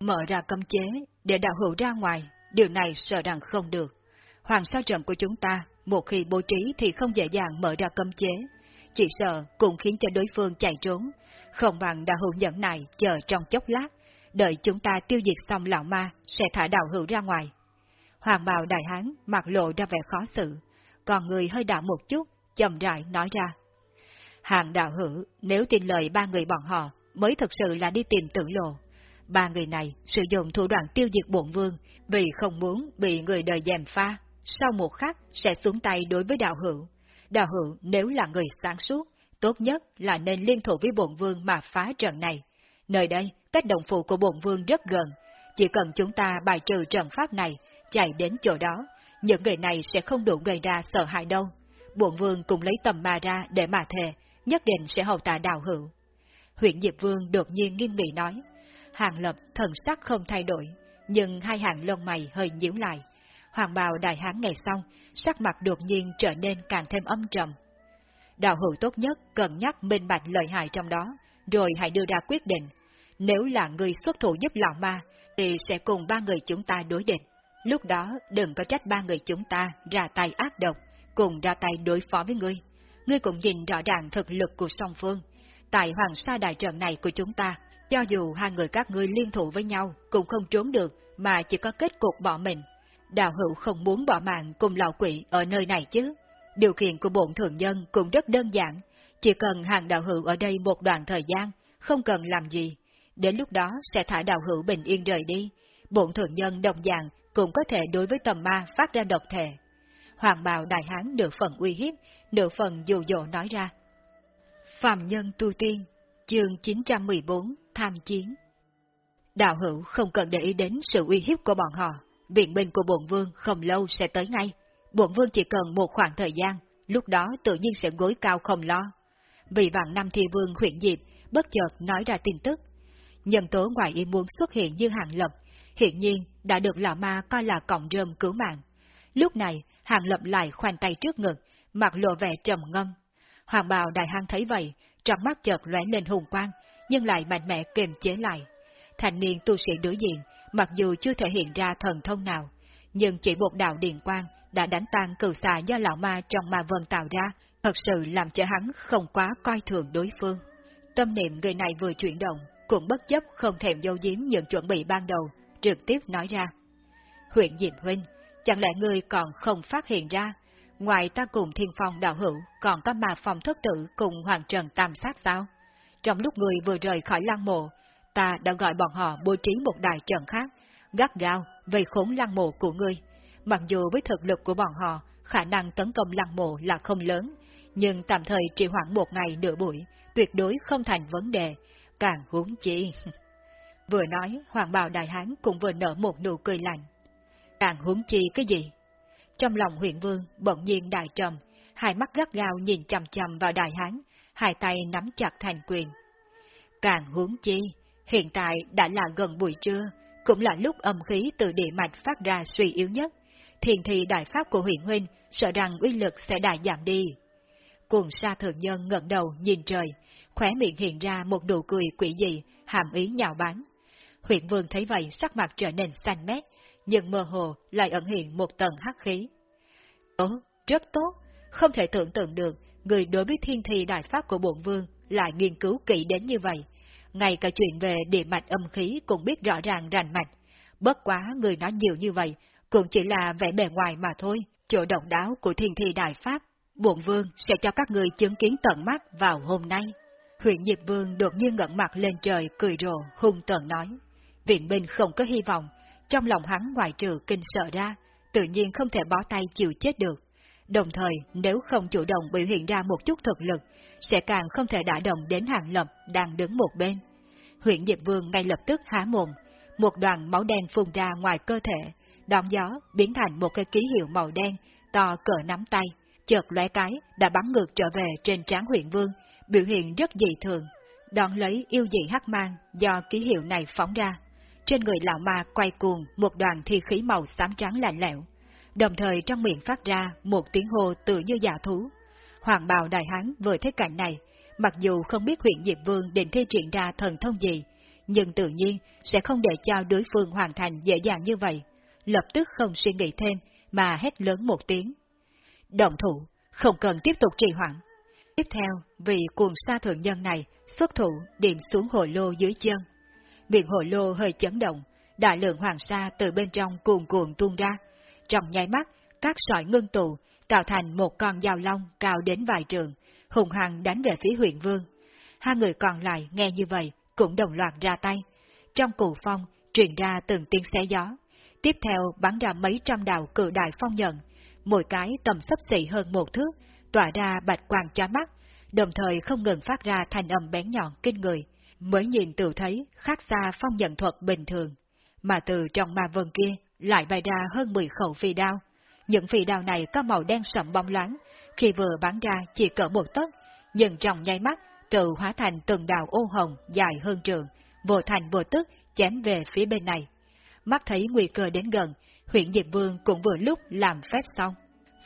Mở ra cấm chế để đạo hữu ra ngoài, điều này sợ rằng không được. Hoàng sa trận của chúng ta, một khi bố trí thì không dễ dàng mở ra cấm chế, chỉ sợ cũng khiến cho đối phương chạy trốn, không bằng đã hữu nhẫn này chờ trong chốc lát, đợi chúng ta tiêu diệt xong lão ma sẽ thả đạo hữu ra ngoài. Hoàng bào đại hán mặt lộ ra vẻ khó xử, còn người hơi đảo một chút, chậm rãi nói ra. Hàng đạo hữu, nếu tin lời ba người bọn họ, mới thực sự là đi tìm tử lộ. Ba người này sử dụng thủ đoạn tiêu diệt bổn vương vì không muốn bị người đời dèm pha, sau một khắc sẽ xuống tay đối với đạo hữu. Đạo hữu nếu là người sáng suốt, tốt nhất là nên liên thủ với bổn vương mà phá trận này. Nơi đây, cách động phủ của bổn vương rất gần, chỉ cần chúng ta bài trừ trận pháp này, chạy đến chỗ đó, những người này sẽ không đủ gây ra sợ hãi đâu. Bổn vương cũng lấy tầm ma ra để mà thề, nhất định sẽ hầu tạ đạo hữu. Huyện Diệp Vương đột nhiên nghiêm nghị nói. Hàng lập thần sắc không thay đổi, nhưng hai hàng lông mày hơi nhíu lại. Hoàng bào đại hán ngày xong, sắc mặt đột nhiên trở nên càng thêm âm trầm. Đạo hữu tốt nhất cần nhắc minh bạch lợi hại trong đó, rồi hãy đưa ra quyết định. Nếu là người xuất thủ giúp lão ma, thì sẽ cùng ba người chúng ta đối địch. Lúc đó đừng có trách ba người chúng ta ra tay ác độc, cùng ra tay đối phó với ngươi. Ngươi cũng nhìn rõ ràng thực lực của song phương. Tại hoàng sa đại trận này của chúng ta, cho dù hai người các ngươi liên thủ với nhau cũng không trốn được mà chỉ có kết cục bỏ mình. Đạo hữu không muốn bỏ mạng cùng lão quỷ ở nơi này chứ. Điều kiện của bổn thường nhân cũng rất đơn giản, chỉ cần hàng đạo hữu ở đây một đoạn thời gian, không cần làm gì. Đến lúc đó sẽ thả đạo hữu bình yên rời đi. Bổn thường nhân đồng dạng cũng có thể đối với tầm ma phát ra độc thể. Hoàng bào đại hán nửa phần uy hiếp, nửa phần dụ dỗ nói ra. Phạm nhân tu tiên, chương 914, tham chiến. Đạo hữu không cần để ý đến sự uy hiếp của bọn họ, viện binh của bổn vương không lâu sẽ tới ngay. Bổn vương chỉ cần một khoảng thời gian, lúc đó tự nhiên sẽ gối cao không lo. Vì vạn năm thi vương huyện diệp, bất chợt nói ra tin tức. Nhân tố ngoài ý muốn xuất hiện như hàng lập, hiện nhiên đã được lão ma coi là cọng rơm cứu mạng. Lúc này, hàng lập lại khoanh tay trước ngực, mặt lộ vẻ trầm ngâm. Hoàng bào đại hang thấy vậy, trong mắt chợt lóe lên hùng quang, nhưng lại mạnh mẽ kiềm chế lại. Thành niên tu sĩ đối diện, mặc dù chưa thể hiện ra thần thông nào, nhưng chỉ một đạo điện quang đã đánh tan cửu xà do lão ma trong ma vân tạo ra, thật sự làm cho hắn không quá coi thường đối phương. Tâm niệm người này vừa chuyển động, cũng bất chấp không thèm dâu diếm những chuẩn bị ban đầu, trực tiếp nói ra. Huyện diệm Huynh, chẳng lẽ ngươi còn không phát hiện ra, ngoài ta cùng thiên phong đạo hữu, còn có ma phòng thất tử cùng hoàng trần tam sát sao? Trong lúc người vừa rời khỏi lăng mộ, ta đã gọi bọn họ bố trí một đại trận khác, gắt gao về khốn lăng mộ của ngươi. Mặc dù với thực lực của bọn họ, khả năng tấn công lăng mộ là không lớn, nhưng tạm thời trì hoãn một ngày nửa buổi, tuyệt đối không thành vấn đề, càng huống chi. vừa nói, hoàng bào đại hán cũng vừa nở một nụ cười lạnh. Càng huống chi cái gì? Trong lòng huyện vương bỗng nhiên đại trầm, hai mắt gắt gao nhìn chầm chầm vào đại hán, hai tay nắm chặt thành quyền. Càng huống chi, hiện tại đã là gần buổi trưa, cũng là lúc âm khí từ địa mạch phát ra suy yếu nhất. Thiền thị đại pháp của huyện huynh sợ rằng uy lực sẽ đại giảm đi. Cuồng sa thượng nhân ngẩng đầu nhìn trời, khóe miệng hiện ra một nụ cười quỷ dị, hàm ý nhạo báng. Huyện vương thấy vậy sắc mặt trở nên xanh mét, nhưng mơ hồ lại ẩn hiện một tầng hắc khí. Ồ, rất tốt, không thể tưởng tượng được người đối với thiên thi đại pháp của bổn vương lại nghiên cứu kỹ đến như vậy. Ngay cả chuyện về địa mạch âm khí cũng biết rõ ràng rành mạch. Bất quá người nói nhiều như vậy, cũng chỉ là vẻ bề ngoài mà thôi. Chỗ độc đáo của thiên thi đại pháp, bổn vương sẽ cho các người chứng kiến tận mắt vào hôm nay. Huyện Diệp Vương đột nhiên ngẩng mặt lên trời cười rồ, hung tợn nói. Viện binh không có hy vọng, trong lòng hắn ngoài trừ kinh sợ ra, tự nhiên không thể bó tay chịu chết được. Đồng thời, nếu không chủ động biểu hiện ra một chút thực lực, sẽ càng không thể đả động đến hàng lập đang đứng một bên. Huyện Diệp Vương ngay lập tức há mồm, một đoàn máu đen phun ra ngoài cơ thể, đón gió biến thành một cái ký hiệu màu đen, to cỡ nắm tay, chợt lóe cái đã bắn ngược trở về trên trán huyện Vương, biểu hiện rất dị thường, đón lấy yêu dị hắc mang do ký hiệu này phóng ra. Trên người lão ma quay cuồng một đoàn thi khí màu xám trắng lạnh lẽo, đồng thời trong miệng phát ra một tiếng hô tự như giả thú. Hoàng bào đại hán vừa thấy cảnh này, mặc dù không biết huyện Diệp Vương định thi triển ra thần thông gì, nhưng tự nhiên sẽ không để cho đối phương hoàn thành dễ dàng như vậy. Lập tức không suy nghĩ thêm, mà hét lớn một tiếng. Động thủ, không cần tiếp tục trì hoãn. Tiếp theo, vị cuồng sa thượng nhân này xuất thủ điểm xuống hồ lô dưới chân. Miệng hồ lô hơi chấn động, đại lượng hoàng sa từ bên trong cuồn cuộn tuôn ra. Trong nháy mắt, các sỏi ngưng tụ tạo thành một con dao long cao đến vài trường, hùng hăng đánh về phía huyện vương. Hai người còn lại nghe như vậy, cũng đồng loạt ra tay. Trong cụ phong, truyền ra từng tiếng xé gió. Tiếp theo bắn ra mấy trăm đạo cự đại phong nhận, mỗi cái tầm sấp xỉ hơn một thước, tỏa ra bạch quang chói mắt, đồng thời không ngừng phát ra thành âm bén nhọn kinh người. Mới nhìn tự thấy khác xa phong nhận thuật bình thường, mà từ trong ma vân kia lại bay ra hơn 10 khẩu phi đao. Những phi đao này có màu đen sậm bóng loáng, khi vừa bắn ra chỉ cỡ một tấc, nhưng trong nháy mắt tự hóa thành từng đào ô hồng dài hơn trường, vô thành vô tức chém về phía bên này. Mắt thấy nguy cơ đến gần, huyện Diệp Vương cũng vừa lúc làm phép xong.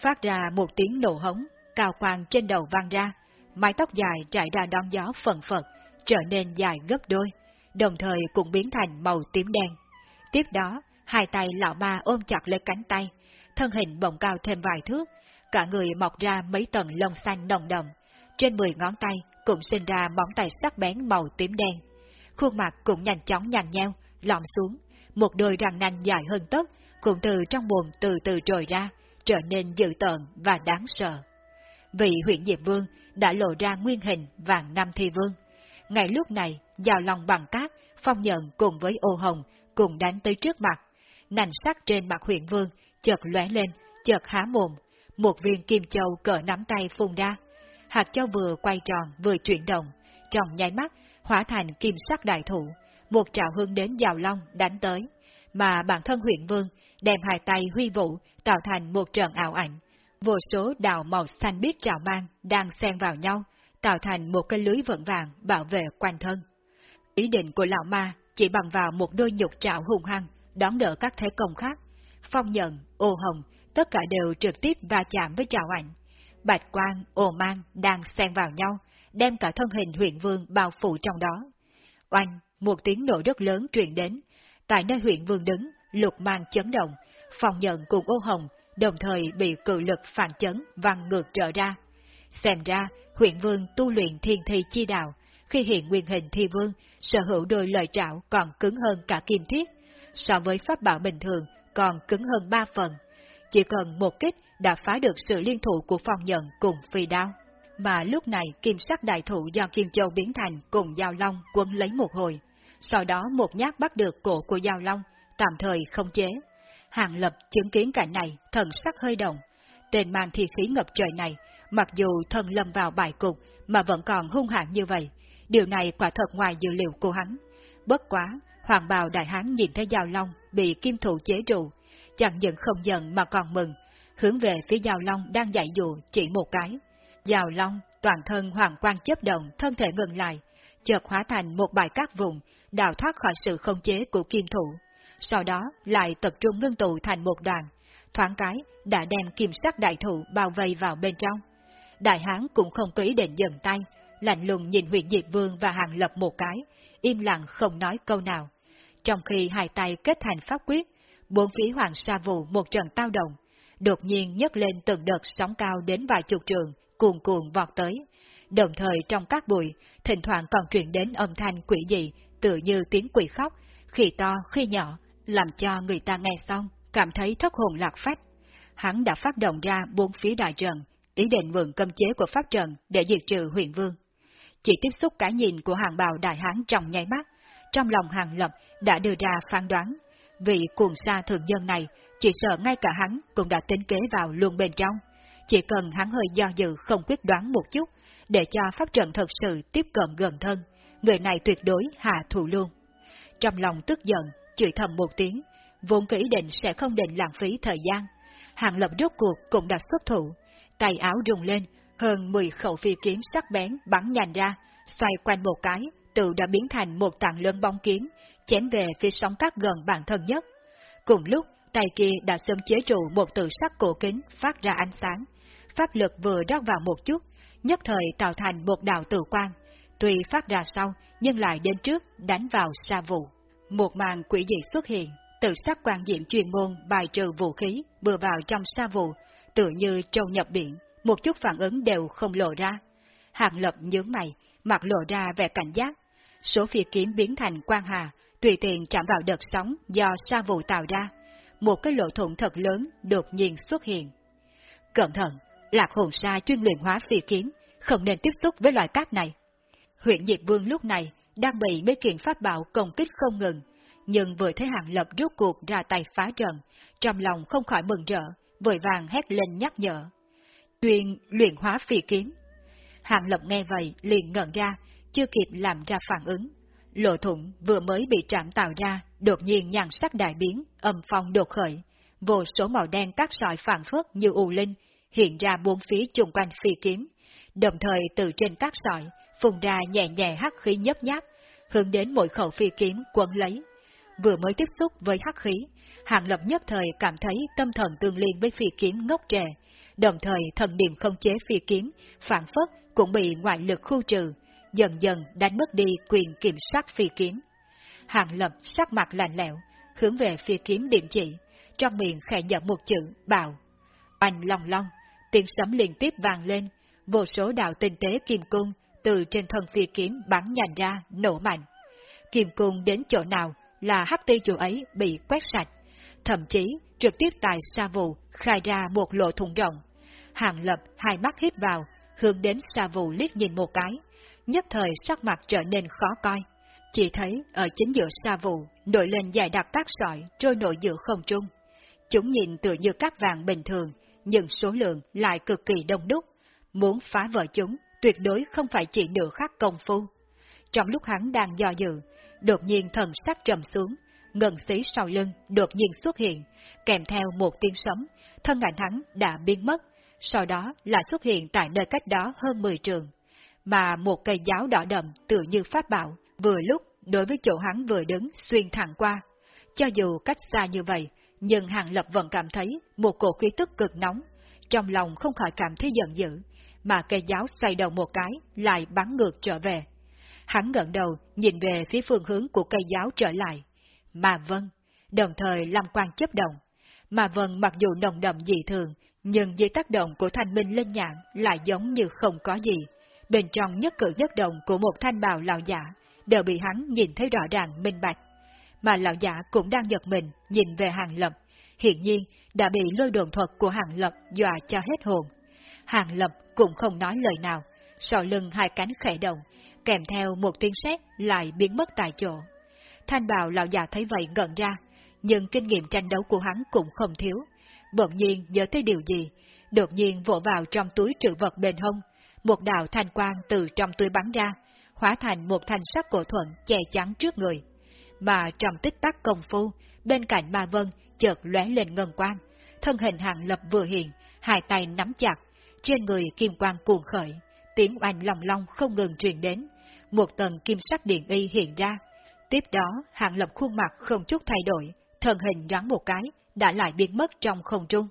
Phát ra một tiếng nổ hống, cao quang trên đầu vang ra, mái tóc dài trải ra đón gió phần phật, trở nên dài gấp đôi, đồng thời cũng biến thành màu tím đen. Tiếp đó, hai tay lão ma ôm chặt lấy cánh tay, thân hình bồng cao thêm vài thước, cả người mọc ra mấy tầng lông xanh nồng đậm, trên 10 ngón tay cũng sinh ra móng tay sắc bén màu tím đen. Khuôn mặt cũng nhanh chóng nhằn nheo, lõm xuống, một đôi răng nanh dài hơn tấc cũng từ trong mồm từ từ trồi ra, trở nên dữ tợn và đáng sợ. Vị huyện Diệp Vương đã lộ ra nguyên hình vàng năm thi vương. Ngay lúc này, giao lòng bằng cát, phong nhận cùng với ô hồng cùng đánh tới trước mặt. Nành sắc trên mặt huyện vương chợt lóe lên, chợt há mồm, một viên kim châu cỡ nắm tay phun ra. Hạt châu vừa quay tròn vừa chuyển động, trong nháy mắt hóa thành kim sắc đại thủ, một trào hương đến giao long đánh tới, mà bản thân huyện vương đem hai tay huy vũ tạo thành một trận ảo ảnh. Vô số đào màu xanh biếc trào mang đang xen vào nhau, tạo thành một cái lưới vững vàng bảo vệ quanh thân. Ý định của lão ma chỉ bằng vào một đôi nhục trạo hung hăng, đón đỡ các thế công khác. Phong nhận, ô hồng, tất cả đều trực tiếp va chạm với trào ảnh. Bạch quang, ô mang đang xen vào nhau, đem cả thân hình huyện vương bao phủ trong đó. Oanh, một tiếng nổ rất lớn truyền đến. Tại nơi huyện vương đứng, lục mang chấn động, phòng nhận cùng ô hồng, đồng thời bị cự lực phản chấn văng ngược trở ra. Xem ra, huyện vương tu luyện thiên thi chi đạo, khi hiện nguyên hình thi vương, sở hữu đôi lời trảo còn cứng hơn cả kim thiết, so với pháp bảo bình thường còn cứng hơn ba phần. Chỉ cần một kích đã phá được sự liên thủ của phong nhận cùng phi đao. Mà lúc này kim sắc đại thủ do Kim Châu biến thành cùng Giao Long quấn lấy một hồi. Sau đó một nhát bắt được cổ của Giao Long, tạm thời không chế. Hàng Lập chứng kiến cảnh này, thần sắc hơi động. Tên mang thi khí ngập trời này, mặc dù thân lâm vào bài cục mà vẫn còn hung hãn như vậy, điều này quả thật ngoài dự liệu của hắn. Bất quá, Hoàng bào đại hán nhìn thấy Giao Long bị kim thủ chế trụ, chẳng những không giận mà còn mừng, hướng về phía Giao Long đang dạy dụ chỉ một cái. Giao Long, toàn thân hoàng quang chấp động, thân thể ngừng lại, chợt hóa thành một bài cát vùng, đào thoát khỏi sự không chế của kim thủ. Sau đó lại tập trung ngưng tụ thành một đoàn, thoáng cái đã đem kim sắc đại thủ bao vây vào bên trong. Đại hán cũng không có ý định dừng tay, lạnh lùng nhìn huyện Diệp Vương và Hàng Lập một cái, im lặng không nói câu nào. Trong khi hai tay kết thành pháp quyết, bốn phía hoàng sa vụ một trận tao động, đột nhiên nhấc lên từng đợt sóng cao đến vài chục trường, cuồn cuộn vọt tới. Đồng thời trong các bụi, thỉnh thoảng còn truyền đến âm thanh quỷ dị, tự như tiếng quỷ khóc, khi to khi nhỏ, làm cho người ta nghe xong, cảm thấy thất hồn lạc phách. Hắn đã phát động ra bốn phía đại trận, ý định mượn cấm chế của pháp trận để diệt trừ huyện vương. Chỉ tiếp xúc cái nhìn của hàng bào đại hán trong nháy mắt, trong lòng hàng lập đã đưa ra phán đoán, vị cuồng sa thường dân này chỉ sợ ngay cả hắn cũng đã tính kế vào luôn bên trong. Chỉ cần hắn hơi do dự không quyết đoán một chút, để cho pháp trận thật sự tiếp cận gần thân, người này tuyệt đối hạ thủ luôn. Trong lòng tức giận, chửi thầm một tiếng, vốn kỹ định sẽ không định lãng phí thời gian. Hàng lập rốt cuộc cũng đã xuất thủ, tay áo rung lên, hơn 10 khẩu phi kiếm sắc bén bắn nhanh ra, xoay quanh một cái, tự đã biến thành một tảng lớn bóng kiếm, chém về phía sóng cát gần bản thân nhất. Cùng lúc, tay kia đã sớm chế trụ một tự sắc cổ kính phát ra ánh sáng. Pháp lực vừa rót vào một chút, nhất thời tạo thành một đạo tự quang tuy phát ra sau, nhưng lại đến trước đánh vào sa vụ. Một màn quỷ dị xuất hiện, tự sắc quan diệm chuyên môn bài trừ vũ khí vừa vào trong sa vụ, tự như trâu nhập biển, một chút phản ứng đều không lộ ra. Hàng lập nhướng mày, mặt lộ ra vẻ cảnh giác. Số phi kiếm biến thành quang hà, tùy tiện chạm vào đợt sóng do sa vụ tạo ra. Một cái lỗ thủng thật lớn đột nhiên xuất hiện. Cẩn thận, lạc hồn sa chuyên luyện hóa phi kiếm, không nên tiếp xúc với loại cát này. Huyện Diệp Vương lúc này đang bị mấy kiện pháp bảo công kích không ngừng, nhưng vừa thấy Hàng Lập rút cuộc ra tay phá trận, trong lòng không khỏi mừng rỡ, vội vàng hét lên nhắc nhở. Chuyên luyện hóa phi kiếm. Hàng Lập nghe vậy liền ngẩn ra, chưa kịp làm ra phản ứng. Lộ thủng vừa mới bị trạm tạo ra, đột nhiên nhàn sắc đại biến, âm phong đột khởi. Vô số màu đen các sỏi phản phất như u linh, hiện ra bốn phía chung quanh phi kiếm. Đồng thời từ trên các sỏi, phun ra nhẹ nhẹ hắc khí nhấp nháp, hướng đến mỗi khẩu phi kiếm quấn lấy. Vừa mới tiếp xúc với hắc khí, Hàng Lập nhất thời cảm thấy tâm thần tương liên với phi kiếm ngốc trẻ, đồng thời thần niệm không chế phi kiếm, phản phất cũng bị ngoại lực khu trừ, dần dần đánh mất đi quyền kiểm soát phi kiếm. Hàng Lập sắc mặt lạnh lẽo, hướng về phi kiếm điểm chỉ, trong miệng khẽ nhận một chữ bạo. Anh long long, tiếng sấm liên tiếp vang lên, vô số đạo tinh tế kim cung từ trên thân phi kiếm bắn nhành ra, nổ mạnh. Kim cung đến chỗ nào là hắc ti chỗ ấy bị quét sạch, thậm chí trực tiếp tại sa vụ khai ra một lộ thủng rộng. Hàng lập hai mắt hít vào, hướng đến sa vụ liếc nhìn một cái, nhất thời sắc mặt trở nên khó coi. Chỉ thấy ở chính giữa sa vụ nổi lên dài đặc tác sỏi trôi nổi giữa không trung. Chúng nhìn tựa như các vàng bình thường, nhưng số lượng lại cực kỳ đông đúc. Muốn phá vỡ chúng, tuyệt đối không phải chỉ nửa khắc công phu. Trong lúc hắn đang do dự, đột nhiên thần sắc trầm xuống, ngần xí sau lưng đột nhiên xuất hiện, kèm theo một tiếng sấm, thân ảnh hắn đã biến mất, sau đó là xuất hiện tại nơi cách đó hơn 10 trường. Mà một cây giáo đỏ đậm tự như pháp bảo, vừa lúc đối với chỗ hắn vừa đứng xuyên thẳng qua. Cho dù cách xa như vậy, nhưng Hàng Lập vẫn cảm thấy một cổ khí tức cực nóng, trong lòng không khỏi cảm thấy giận dữ, mà cây giáo xoay đầu một cái, lại bắn ngược trở về. Hắn ngẩng đầu, nhìn về phía phương hướng của cây giáo trở lại. Mà vân, đồng thời làm quan chấp động. Mà vân mặc dù nồng đậm dị thường, nhưng dưới tác động của thanh minh lên nhãn lại giống như không có gì. Bên trong nhất cử nhất động của một thanh bào lão giả, đều bị hắn nhìn thấy rõ ràng minh bạch. Mà lão giả cũng đang giật mình, nhìn về hàng lập. Hiện nhiên, đã bị lôi đồn thuật của hàng lập dọa cho hết hồn. Hàng lập cũng không nói lời nào, sau lưng hai cánh khẽ động, kèm theo một tiếng sét lại biến mất tại chỗ. Thanh bào lão già thấy vậy ngẩn ra, nhưng kinh nghiệm tranh đấu của hắn cũng không thiếu. Bỗng nhiên nhớ tới điều gì, đột nhiên vỗ vào trong túi trữ vật bên hông, một đạo thanh quang từ trong túi bắn ra, hóa thành một thanh sắc cổ thuận che chắn trước người. Mà trong tích tắc công phu, bên cạnh ma vân chợt lóe lên ngân quang, thân hình hàng lập vừa hiện, hai tay nắm chặt, trên người kim quang cuồng khởi, tiếng oanh lòng long không ngừng truyền đến, một tầng kim sắc điện y hiện ra. Tiếp đó, hạng lập khuôn mặt không chút thay đổi, thân hình nhoáng một cái, đã lại biến mất trong không trung.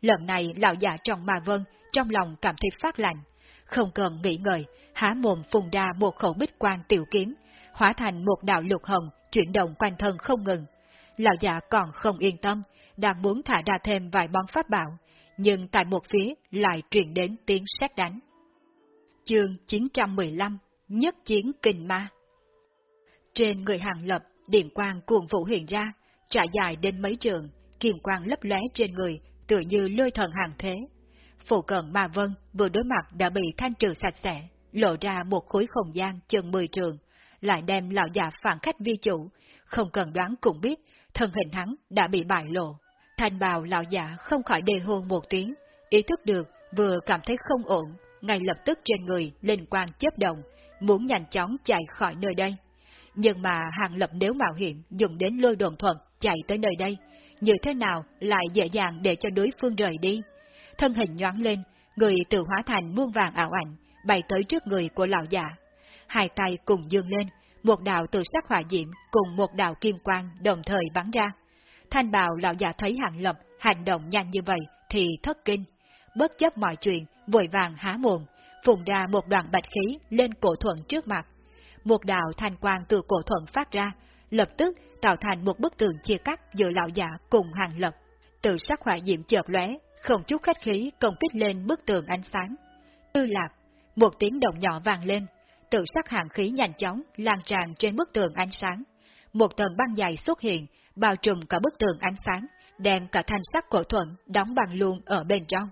Lần này lão già trong ma vân, trong lòng cảm thấy phát lạnh. Không cần nghĩ ngợi, há mồm phùng đa một khẩu bích quan tiểu kiếm, hóa thành một đạo lục hồng, chuyển động quanh thân không ngừng. Lão già còn không yên tâm, đang muốn thả ra thêm vài món pháp bảo, nhưng tại một phía lại truyền đến tiếng sét đánh. Chương 915 Nhất chiến kinh ma trên người hàng lập, điện quang cuồng vũ hiện ra, trải dài đến mấy trường, kiềm quang lấp lóe trên người, tựa như lôi thần hàng thế. Phụ cận ma vân vừa đối mặt đã bị thanh trừ sạch sẽ, lộ ra một khối không gian chừng 10 trường, lại đem lão già phản khách vi chủ, không cần đoán cũng biết, thân hình hắn đã bị bại lộ. Thanh bào lão giả không khỏi đề hôn một tiếng, ý thức được vừa cảm thấy không ổn, ngay lập tức trên người linh quang chớp động, muốn nhanh chóng chạy khỏi nơi đây. Nhưng mà Hàng Lập nếu mạo hiểm dùng đến lôi đồn thuật chạy tới nơi đây, như thế nào lại dễ dàng để cho đối phương rời đi? Thân hình nhoáng lên, người tự hóa thành muôn vàng ảo ảnh, bay tới trước người của lão già. hai tay cùng dương lên, một đạo từ sắc hỏa diễm cùng một đạo kim quang đồng thời bắn ra. Thanh bào lão già thấy hàng lập hành động nhanh như vậy thì thất kinh, bất chấp mọi chuyện, vội vàng há mồm, phùng ra một đoạn bạch khí lên cổ thuận trước mặt. Một đạo thanh quang từ cổ thuận phát ra, lập tức tạo thành một bức tường chia cắt giữa lão giả cùng hàng lập. Từ sắc hỏa diệm chợt lóe, không chút khách khí công kích lên bức tường ánh sáng. Tư lạc, một tiếng động nhỏ vang lên, tự sắc hàng khí nhanh chóng lan tràn trên bức tường ánh sáng. Một tầng băng dày xuất hiện, bao trùm cả bức tường ánh sáng, đem cả thanh sắc cổ thuận đóng băng luôn ở bên trong.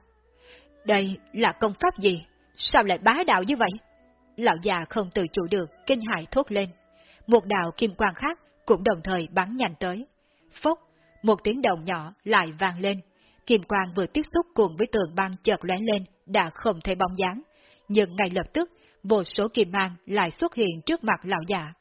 Đây là công pháp gì? Sao lại bá đạo như vậy? Lão già không tự chủ được, kinh hại thốt lên. Một đạo kim quang khác cũng đồng thời bắn nhanh tới. Phốc, một tiếng động nhỏ lại vang lên. Kim quang vừa tiếp xúc cùng với tường băng chợt lóe lên, đã không thấy bóng dáng. Nhưng ngay lập tức, vô số kim mang lại xuất hiện trước mặt lão già.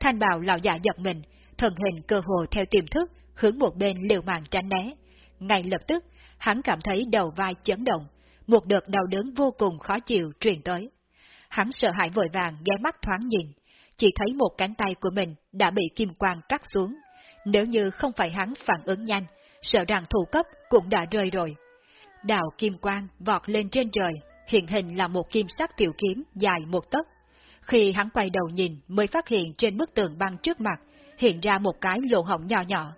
Thanh bào lão già giật mình, thần hình cơ hồ theo tiềm thức, hướng một bên liều mạng tránh né. Ngay lập tức, hắn cảm thấy đầu vai chấn động, một đợt đau đớn vô cùng khó chịu truyền tới. Hắn sợ hãi vội vàng ghé mắt thoáng nhìn, chỉ thấy một cánh tay của mình đã bị kim quang cắt xuống. Nếu như không phải hắn phản ứng nhanh, sợ rằng thủ cấp cũng đã rơi rồi. Đạo kim quang vọt lên trên trời, hiện hình là một kim sắc tiểu kiếm dài một tấc. Khi hắn quay đầu nhìn mới phát hiện trên bức tường băng trước mặt hiện ra một cái lỗ hổng nhỏ nhỏ.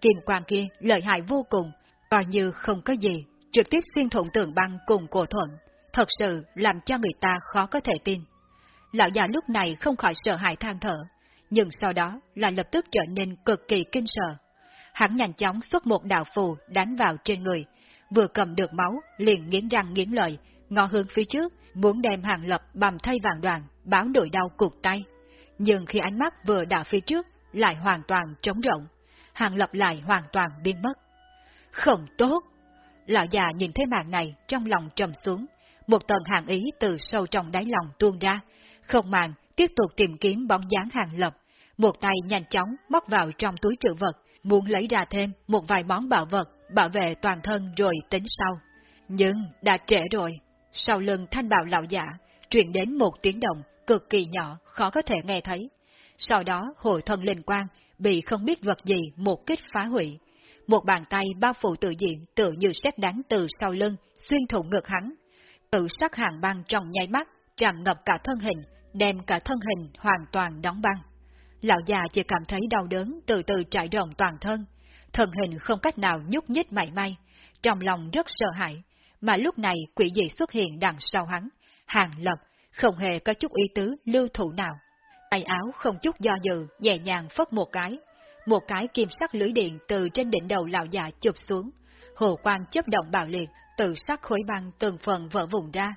Kim quang kia lợi hại vô cùng, coi như không có gì, trực tiếp xuyên thủng tường băng cùng cổ thuận, thật sự làm cho người ta khó có thể tin. Lão già lúc này không khỏi sợ hãi than thở, nhưng sau đó là lập tức trở nên cực kỳ kinh sợ. Hắn nhanh chóng xuất một đạo phù đánh vào trên người, vừa cầm được máu, liền nghiến răng nghiến lợi, ngó hướng phía trước, muốn đem hàng lập bầm thay vàng đoàn, báo nỗi đau cục tay. Nhưng khi ánh mắt vừa đảo phía trước, lại hoàn toàn trống rộng, hàng lập lại hoàn toàn biến mất. Không tốt! Lão già nhìn thấy màn này trong lòng trầm xuống, một tầng hàng ý từ sâu trong đáy lòng tuôn ra, không màng tiếp tục tìm kiếm bóng dáng hàng lập, một tay nhanh chóng móc vào trong túi trữ vật, muốn lấy ra thêm một vài món bảo vật, bảo vệ toàn thân rồi tính sau. Nhưng đã trễ rồi, sau lưng thanh bào lão giả, truyền đến một tiếng động cực kỳ nhỏ, khó có thể nghe thấy. Sau đó hội thân linh quang bị không biết vật gì một kích phá hủy. Một bàn tay bao phủ tự diện tự như xét đánh từ sau lưng, xuyên thủng ngực hắn. Tự sắc hàng băng trong nháy mắt, tràn ngập cả thân hình, đem cả thân hình hoàn toàn đóng băng. Lão già chỉ cảm thấy đau đớn từ từ trải rộng toàn thân, thân hình không cách nào nhúc nhích mảy may, trong lòng rất sợ hãi, mà lúc này quỷ dị xuất hiện đằng sau hắn, hàng lập, không hề có chút ý tứ lưu thủ nào. Tay áo không chút do dự, nhẹ nhàng phất một cái. Một cái kim sắc lưới điện từ trên đỉnh đầu lão già chụp xuống. Hồ quang chấp động bạo liệt, từ sắc khối băng từng phần vỡ vùng ra.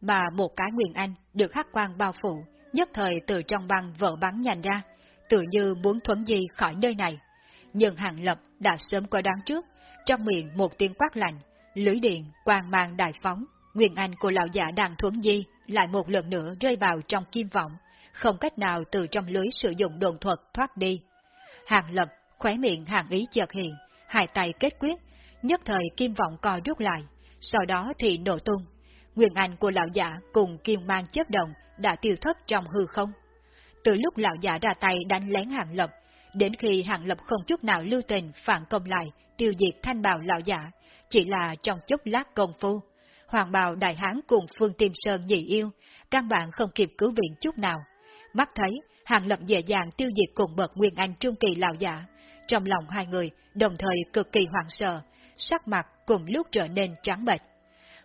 Mà một cái nguyên anh được hắc quang bao phủ, nhất thời từ trong băng vỡ bắn nhanh ra, tự như muốn thuấn di khỏi nơi này. Nhưng hàng lập đã sớm qua đoán trước, trong miệng một tiếng quát lạnh, lưới điện, quang mang đại phóng, nguyên anh của lão giả đang thuấn di, lại một lần nữa rơi vào trong kim vọng, không cách nào từ trong lưới sử dụng đồn thuật thoát đi. Hàng lập, khóe miệng hàng ý chợt hiện, hai tay kết quyết, nhất thời kim vọng co rút lại, sau đó thì nổ tung. Nguyên anh của lão giả cùng kim mang chớp động đã tiêu thất trong hư không. Từ lúc lão giả ra tay đánh lén hàng lập, đến khi hàng lập không chút nào lưu tình phản công lại, tiêu diệt thanh bào lão giả, chỉ là trong chốc lát công phu. Hoàng bào đại hán cùng Phương Tiêm Sơn nhị yêu, căn bản không kịp cứu viện chút nào, Mắt thấy, Hàng Lập dễ dàng tiêu diệt cùng bậc Nguyên Anh Trung Kỳ lão giả. Trong lòng hai người đồng thời cực kỳ hoảng sợ, sắc mặt cùng lúc trở nên trắng bệch.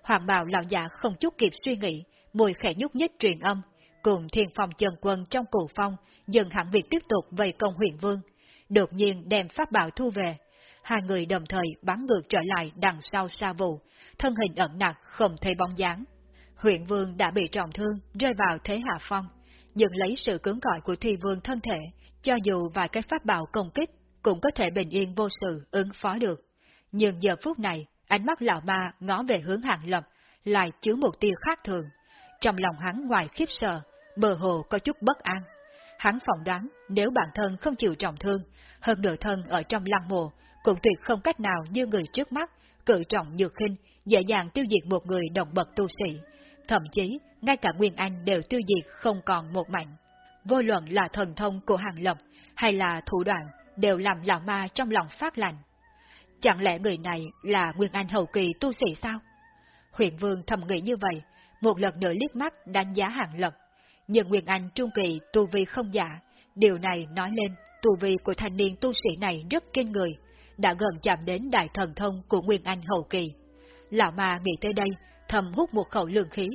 Hoàng bào lão giả không chút kịp suy nghĩ, mùi khẽ nhúc nhích truyền âm, cùng thiên phòng trần quân trong cụ phong, dừng hẳn việc tiếp tục vây công huyện vương. Đột nhiên đem pháp bảo thu về. Hai người đồng thời bắn ngược trở lại đằng sau sa vụ, thân hình ẩn nặc không thấy bóng dáng. Huyện vương đã bị trọng thương, rơi vào thế hạ phong, nhưng lấy sự cứng cỏi của thi vương thân thể, cho dù vài cái pháp bảo công kích, cũng có thể bình yên vô sự ứng phó được. Nhưng giờ phút này, ánh mắt lão ma ngó về hướng hàng lập, lại chứa một tia khác thường. Trong lòng hắn ngoài khiếp sợ, bờ hồ có chút bất an. Hắn phỏng đoán nếu bản thân không chịu trọng thương, hơn nửa thân ở trong lăng mộ, cũng tuyệt không cách nào như người trước mắt, cự trọng nhược khinh, dễ dàng tiêu diệt một người đồng bậc tu sĩ. Thậm chí ngay cả Nguyên Anh đều tiêu diệt không còn một mảnh. vô luận là thần thông của Hàng Lập hay là thủ đoạn, đều làm lão ma trong lòng phát lạnh. Chẳng lẽ người này là Nguyên Anh hậu kỳ tu sĩ sao? Huyện Vương thầm nghĩ như vậy, một lần nữa liếc mắt đánh giá Hàng Lập. Nhưng Nguyên Anh trung kỳ tu vi không giả, điều này nói lên tu vi của thanh niên tu sĩ này rất kinh người, đã gần chạm đến đại thần thông của Nguyên Anh hậu kỳ. Lão ma nghĩ tới đây, thầm hút một khẩu lương khí,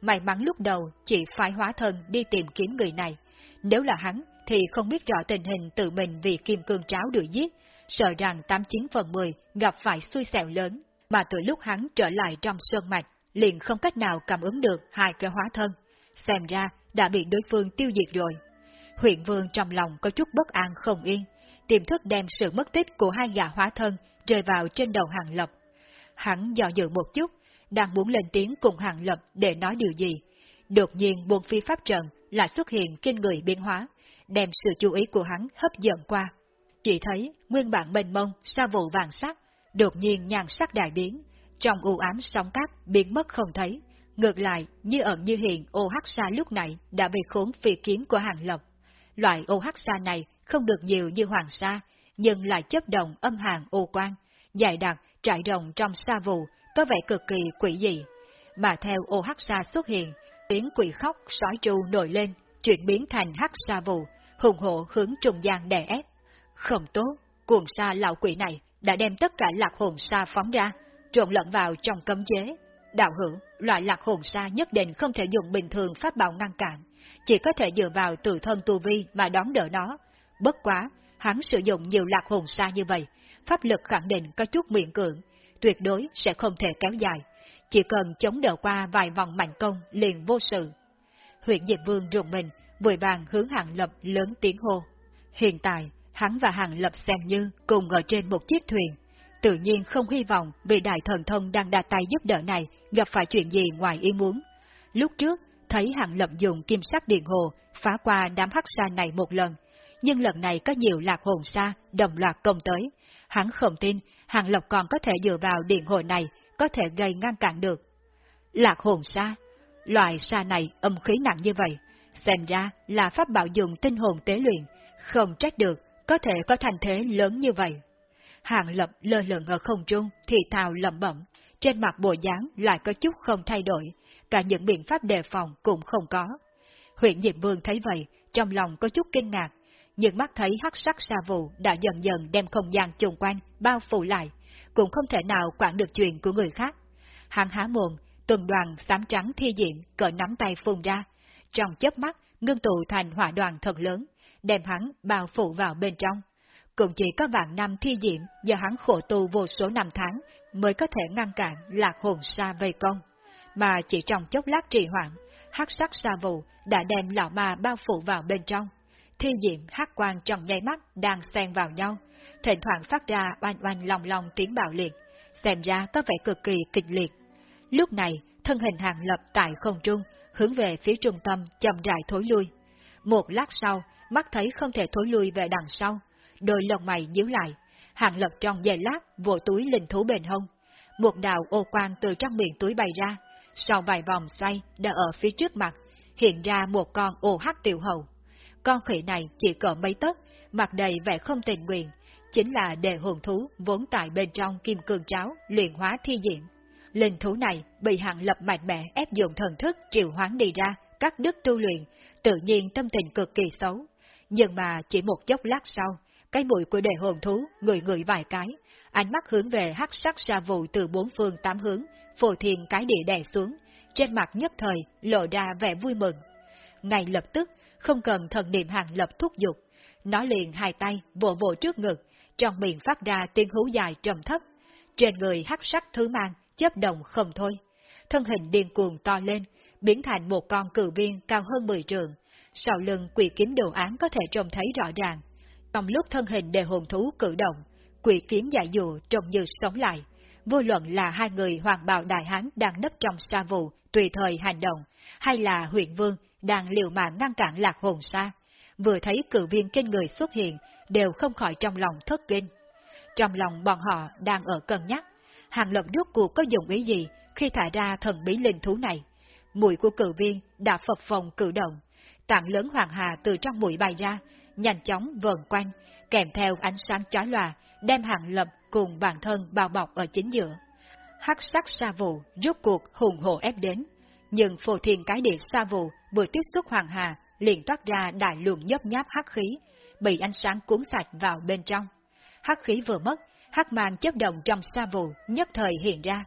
may mắn lúc đầu chỉ phải hóa thân đi tìm kiếm người này. Nếu là hắn, thì không biết rõ tình hình tự mình vì kim cương cháo đuổi giết, sợ rằng 89 phần 10 gặp phải xui xẻo lớn, mà từ lúc hắn trở lại trong sơn mạch, liền không cách nào cảm ứng được hai cái hóa thân. Xem ra đã bị đối phương tiêu diệt rồi. Huyện vương trong lòng có chút bất an không yên, tiềm thức đem sự mất tích của hai gã hóa thân rơi vào trên đầu hàng lập. Hắn dò dự một chút, đang muốn lên tiếng cùng hàng lập để nói điều gì. Đột nhiên buồn phi pháp trận lại xuất hiện kinh người biến hóa, đem sự chú ý của hắn hấp dẫn qua. Chỉ thấy nguyên bản mênh mông sa vụ vàng sắc, đột nhiên nhàn sắc đại biến, trong u ám sóng cát biến mất không thấy. Ngược lại, như ẩn như hiện ô hắc sa lúc này đã bị khốn phi kiếm của hàng lộc. Loại ô hắc sa này không được nhiều như hoàng sa, nhưng lại chấp động âm hàng ô quan, dài đặc trải rộng trong sa vụ, có vẻ cực kỳ quỷ dị. Mà theo ô hắc sa xuất hiện, tiếng quỷ khóc sói tru nổi lên, chuyển biến thành hắc sa vụ, hùng hộ hướng trùng gian đè ép. Không tốt, cuồng sa lão quỷ này đã đem tất cả lạc hồn sa phóng ra, trộn lẫn vào trong cấm chế. Đạo hữu, loại lạc hồn sa nhất định không thể dùng bình thường pháp bảo ngăn cản, chỉ có thể dựa vào tự thân tu vi mà đón đỡ nó. Bất quá, hắn sử dụng nhiều lạc hồn sa như vậy, pháp lực khẳng định có chút miễn cưỡng, tuyệt đối sẽ không thể kéo dài. Chỉ cần chống đỡ qua vài vòng mạnh công liền vô sự. Huyện Diệp Vương rùng mình, vội vàng hướng Hàng Lập lớn tiếng hô. Hiện tại, hắn và Hàng Lập xem như cùng ở trên một chiếc thuyền. Tự nhiên không hy vọng vị đại thần thông đang đa tay giúp đỡ này gặp phải chuyện gì ngoài ý muốn. Lúc trước, thấy Hàng Lập dùng kim sắc điện hồ phá qua đám hắc sa này một lần, nhưng lần này có nhiều lạc hồn sa đồng loạt công tới. Hắn không tin Hàng Lập còn có thể dựa vào điện hồ này có thể gây ngăn cản được. Lạc hồn sa, loại sa này âm khí nặng như vậy, xem ra là pháp bảo dùng tinh hồn tế luyện, không trách được, có thể có thành thế lớn như vậy. Hàng lập lơ lửng ở không trung, thì thào lẩm bẩm, trên mặt bộ dáng lại có chút không thay đổi, cả những biện pháp đề phòng cũng không có. Huyện diệm Vương thấy vậy, trong lòng có chút kinh ngạc, nhưng mắt thấy hắc sắc sa vụ đã dần dần đem không gian chung quanh bao phủ lại, cũng không thể nào quản được chuyện của người khác. Hàng há mồm, tuần đoàn xám trắng thi diện cỡ nắm tay phun ra, trong chớp mắt ngưng tụ thành hỏa đoàn thật lớn, đem hắn bao phủ vào bên trong. Cũng chỉ có vạn năm thi diệm do hắn khổ tu vô số năm tháng mới có thể ngăn cản lạc hồn sa vây công. Mà chỉ trong chốc lát trì hoãn, hắc sắc sa vụ đã đem lão ma bao phủ vào bên trong. Thi diệm hắc quang trong nháy mắt đang xen vào nhau, thỉnh thoảng phát ra oanh oanh lòng lòng tiếng bạo liệt, xem ra có vẻ cực kỳ kịch liệt. Lúc này, thân hình hàng lập tại không trung, hướng về phía trung tâm chậm rãi thối lui. Một lát sau, mắt thấy không thể thối lui về đằng sau, đôi lông mày nhíu lại, hạng lập trong dày lát vỗ túi linh thú bền hông. Một đạo ô quang từ trong miệng túi bay ra, sau vài vòng xoay đã ở phía trước mặt, hiện ra một con ô hắc tiểu hầu. Con khỉ này chỉ cỡ mấy tấc, mặt đầy vẻ không tình nguyện, chính là đề hồn thú vốn tại bên trong kim cương cháo luyện hóa thi diện. Linh thú này bị hạng lập mạnh mẽ ép dụng thần thức triệu hoán đi ra, các đức tu luyện, tự nhiên tâm tình cực kỳ xấu. Nhưng mà chỉ một chốc lát sau, cái mũi của đề hồn thú người người vài cái, ánh mắt hướng về hắc sắc sa vụ từ bốn phương tám hướng, phù thiền cái địa đè xuống, trên mặt nhất thời lộ ra vẻ vui mừng. Ngay lập tức, không cần thần niệm hàng lập thúc giục, nó liền hai tay vỗ vỗ trước ngực, trong miệng phát ra tiếng hú dài trầm thấp. Trên người hắc sắc thứ mang, chớp động không thôi. Thân hình điên cuồng to lên, biến thành một con cử viên cao hơn 10 trường. Sau lưng quỷ kiếm đồ án có thể trông thấy rõ ràng. Trong lúc thân hình đề hồn thú cử động, quỷ kiếm giải dụ trông như sống lại. Vô luận là hai người hoàng bào đại hán đang nấp trong sa vụ, tùy thời hành động, hay là huyện vương đang liều mạng ngăn cản lạc hồn sa. Vừa thấy cử viên trên người xuất hiện, đều không khỏi trong lòng thất kinh. Trong lòng bọn họ đang ở cân nhắc, Hàng Lập rốt cuộc có dùng ý gì khi thả ra thần bí linh thú này. Mũi của cử viên đã phập phòng cử động, tảng lớn hoàng hà từ trong bụi bay ra, nhanh chóng vờn quanh, kèm theo ánh sáng chói lòa, đem hàng lập cùng bản thân bao bọc ở chính giữa. Hắc sắc sa vụ rút cuộc hùng hổ ép đến, nhưng phổ thiên cái địa sa vụ vừa tiếp xúc hoàng hà liền toát ra đại luồng nhấp nháp hắc khí, bị ánh sáng cuốn sạch vào bên trong. Hắc khí vừa mất, hắc mang chấp động trong sa vụ nhất thời hiện ra.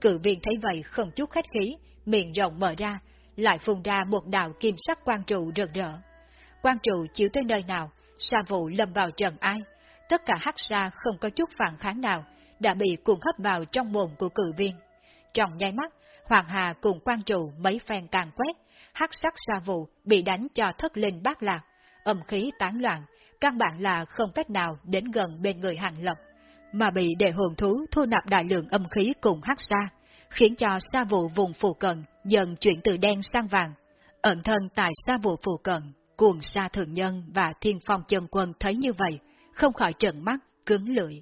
Cự viên thấy vậy không chút khách khí, miệng rộng mở ra, lại phun ra một đạo kim sắc quang trụ rực rỡ. Quang trụ chiếu tới nơi nào, sa vụ lâm vào trần ai. Tất cả hắc sa không có chút phản kháng nào, đã bị cuồng hấp vào trong mồm của cử viên. Trong nháy mắt, Hoàng Hà cùng quang trụ mấy phen càng quét, hắc sắc sa vụ bị đánh cho thất linh bát lạc, âm khí tán loạn, căn bản là không cách nào đến gần bên người hàng lập, mà bị đệ hồn thú thu nạp đại lượng âm khí cùng hắc sa, khiến cho sa vụ vùng phù cận dần chuyển từ đen sang vàng. Ẩn thân tại sa vụ phù cận, cuồng sa thường nhân và thiên phong chân quân thấy như vậy, không khỏi trợn mắt, cứng lưỡi.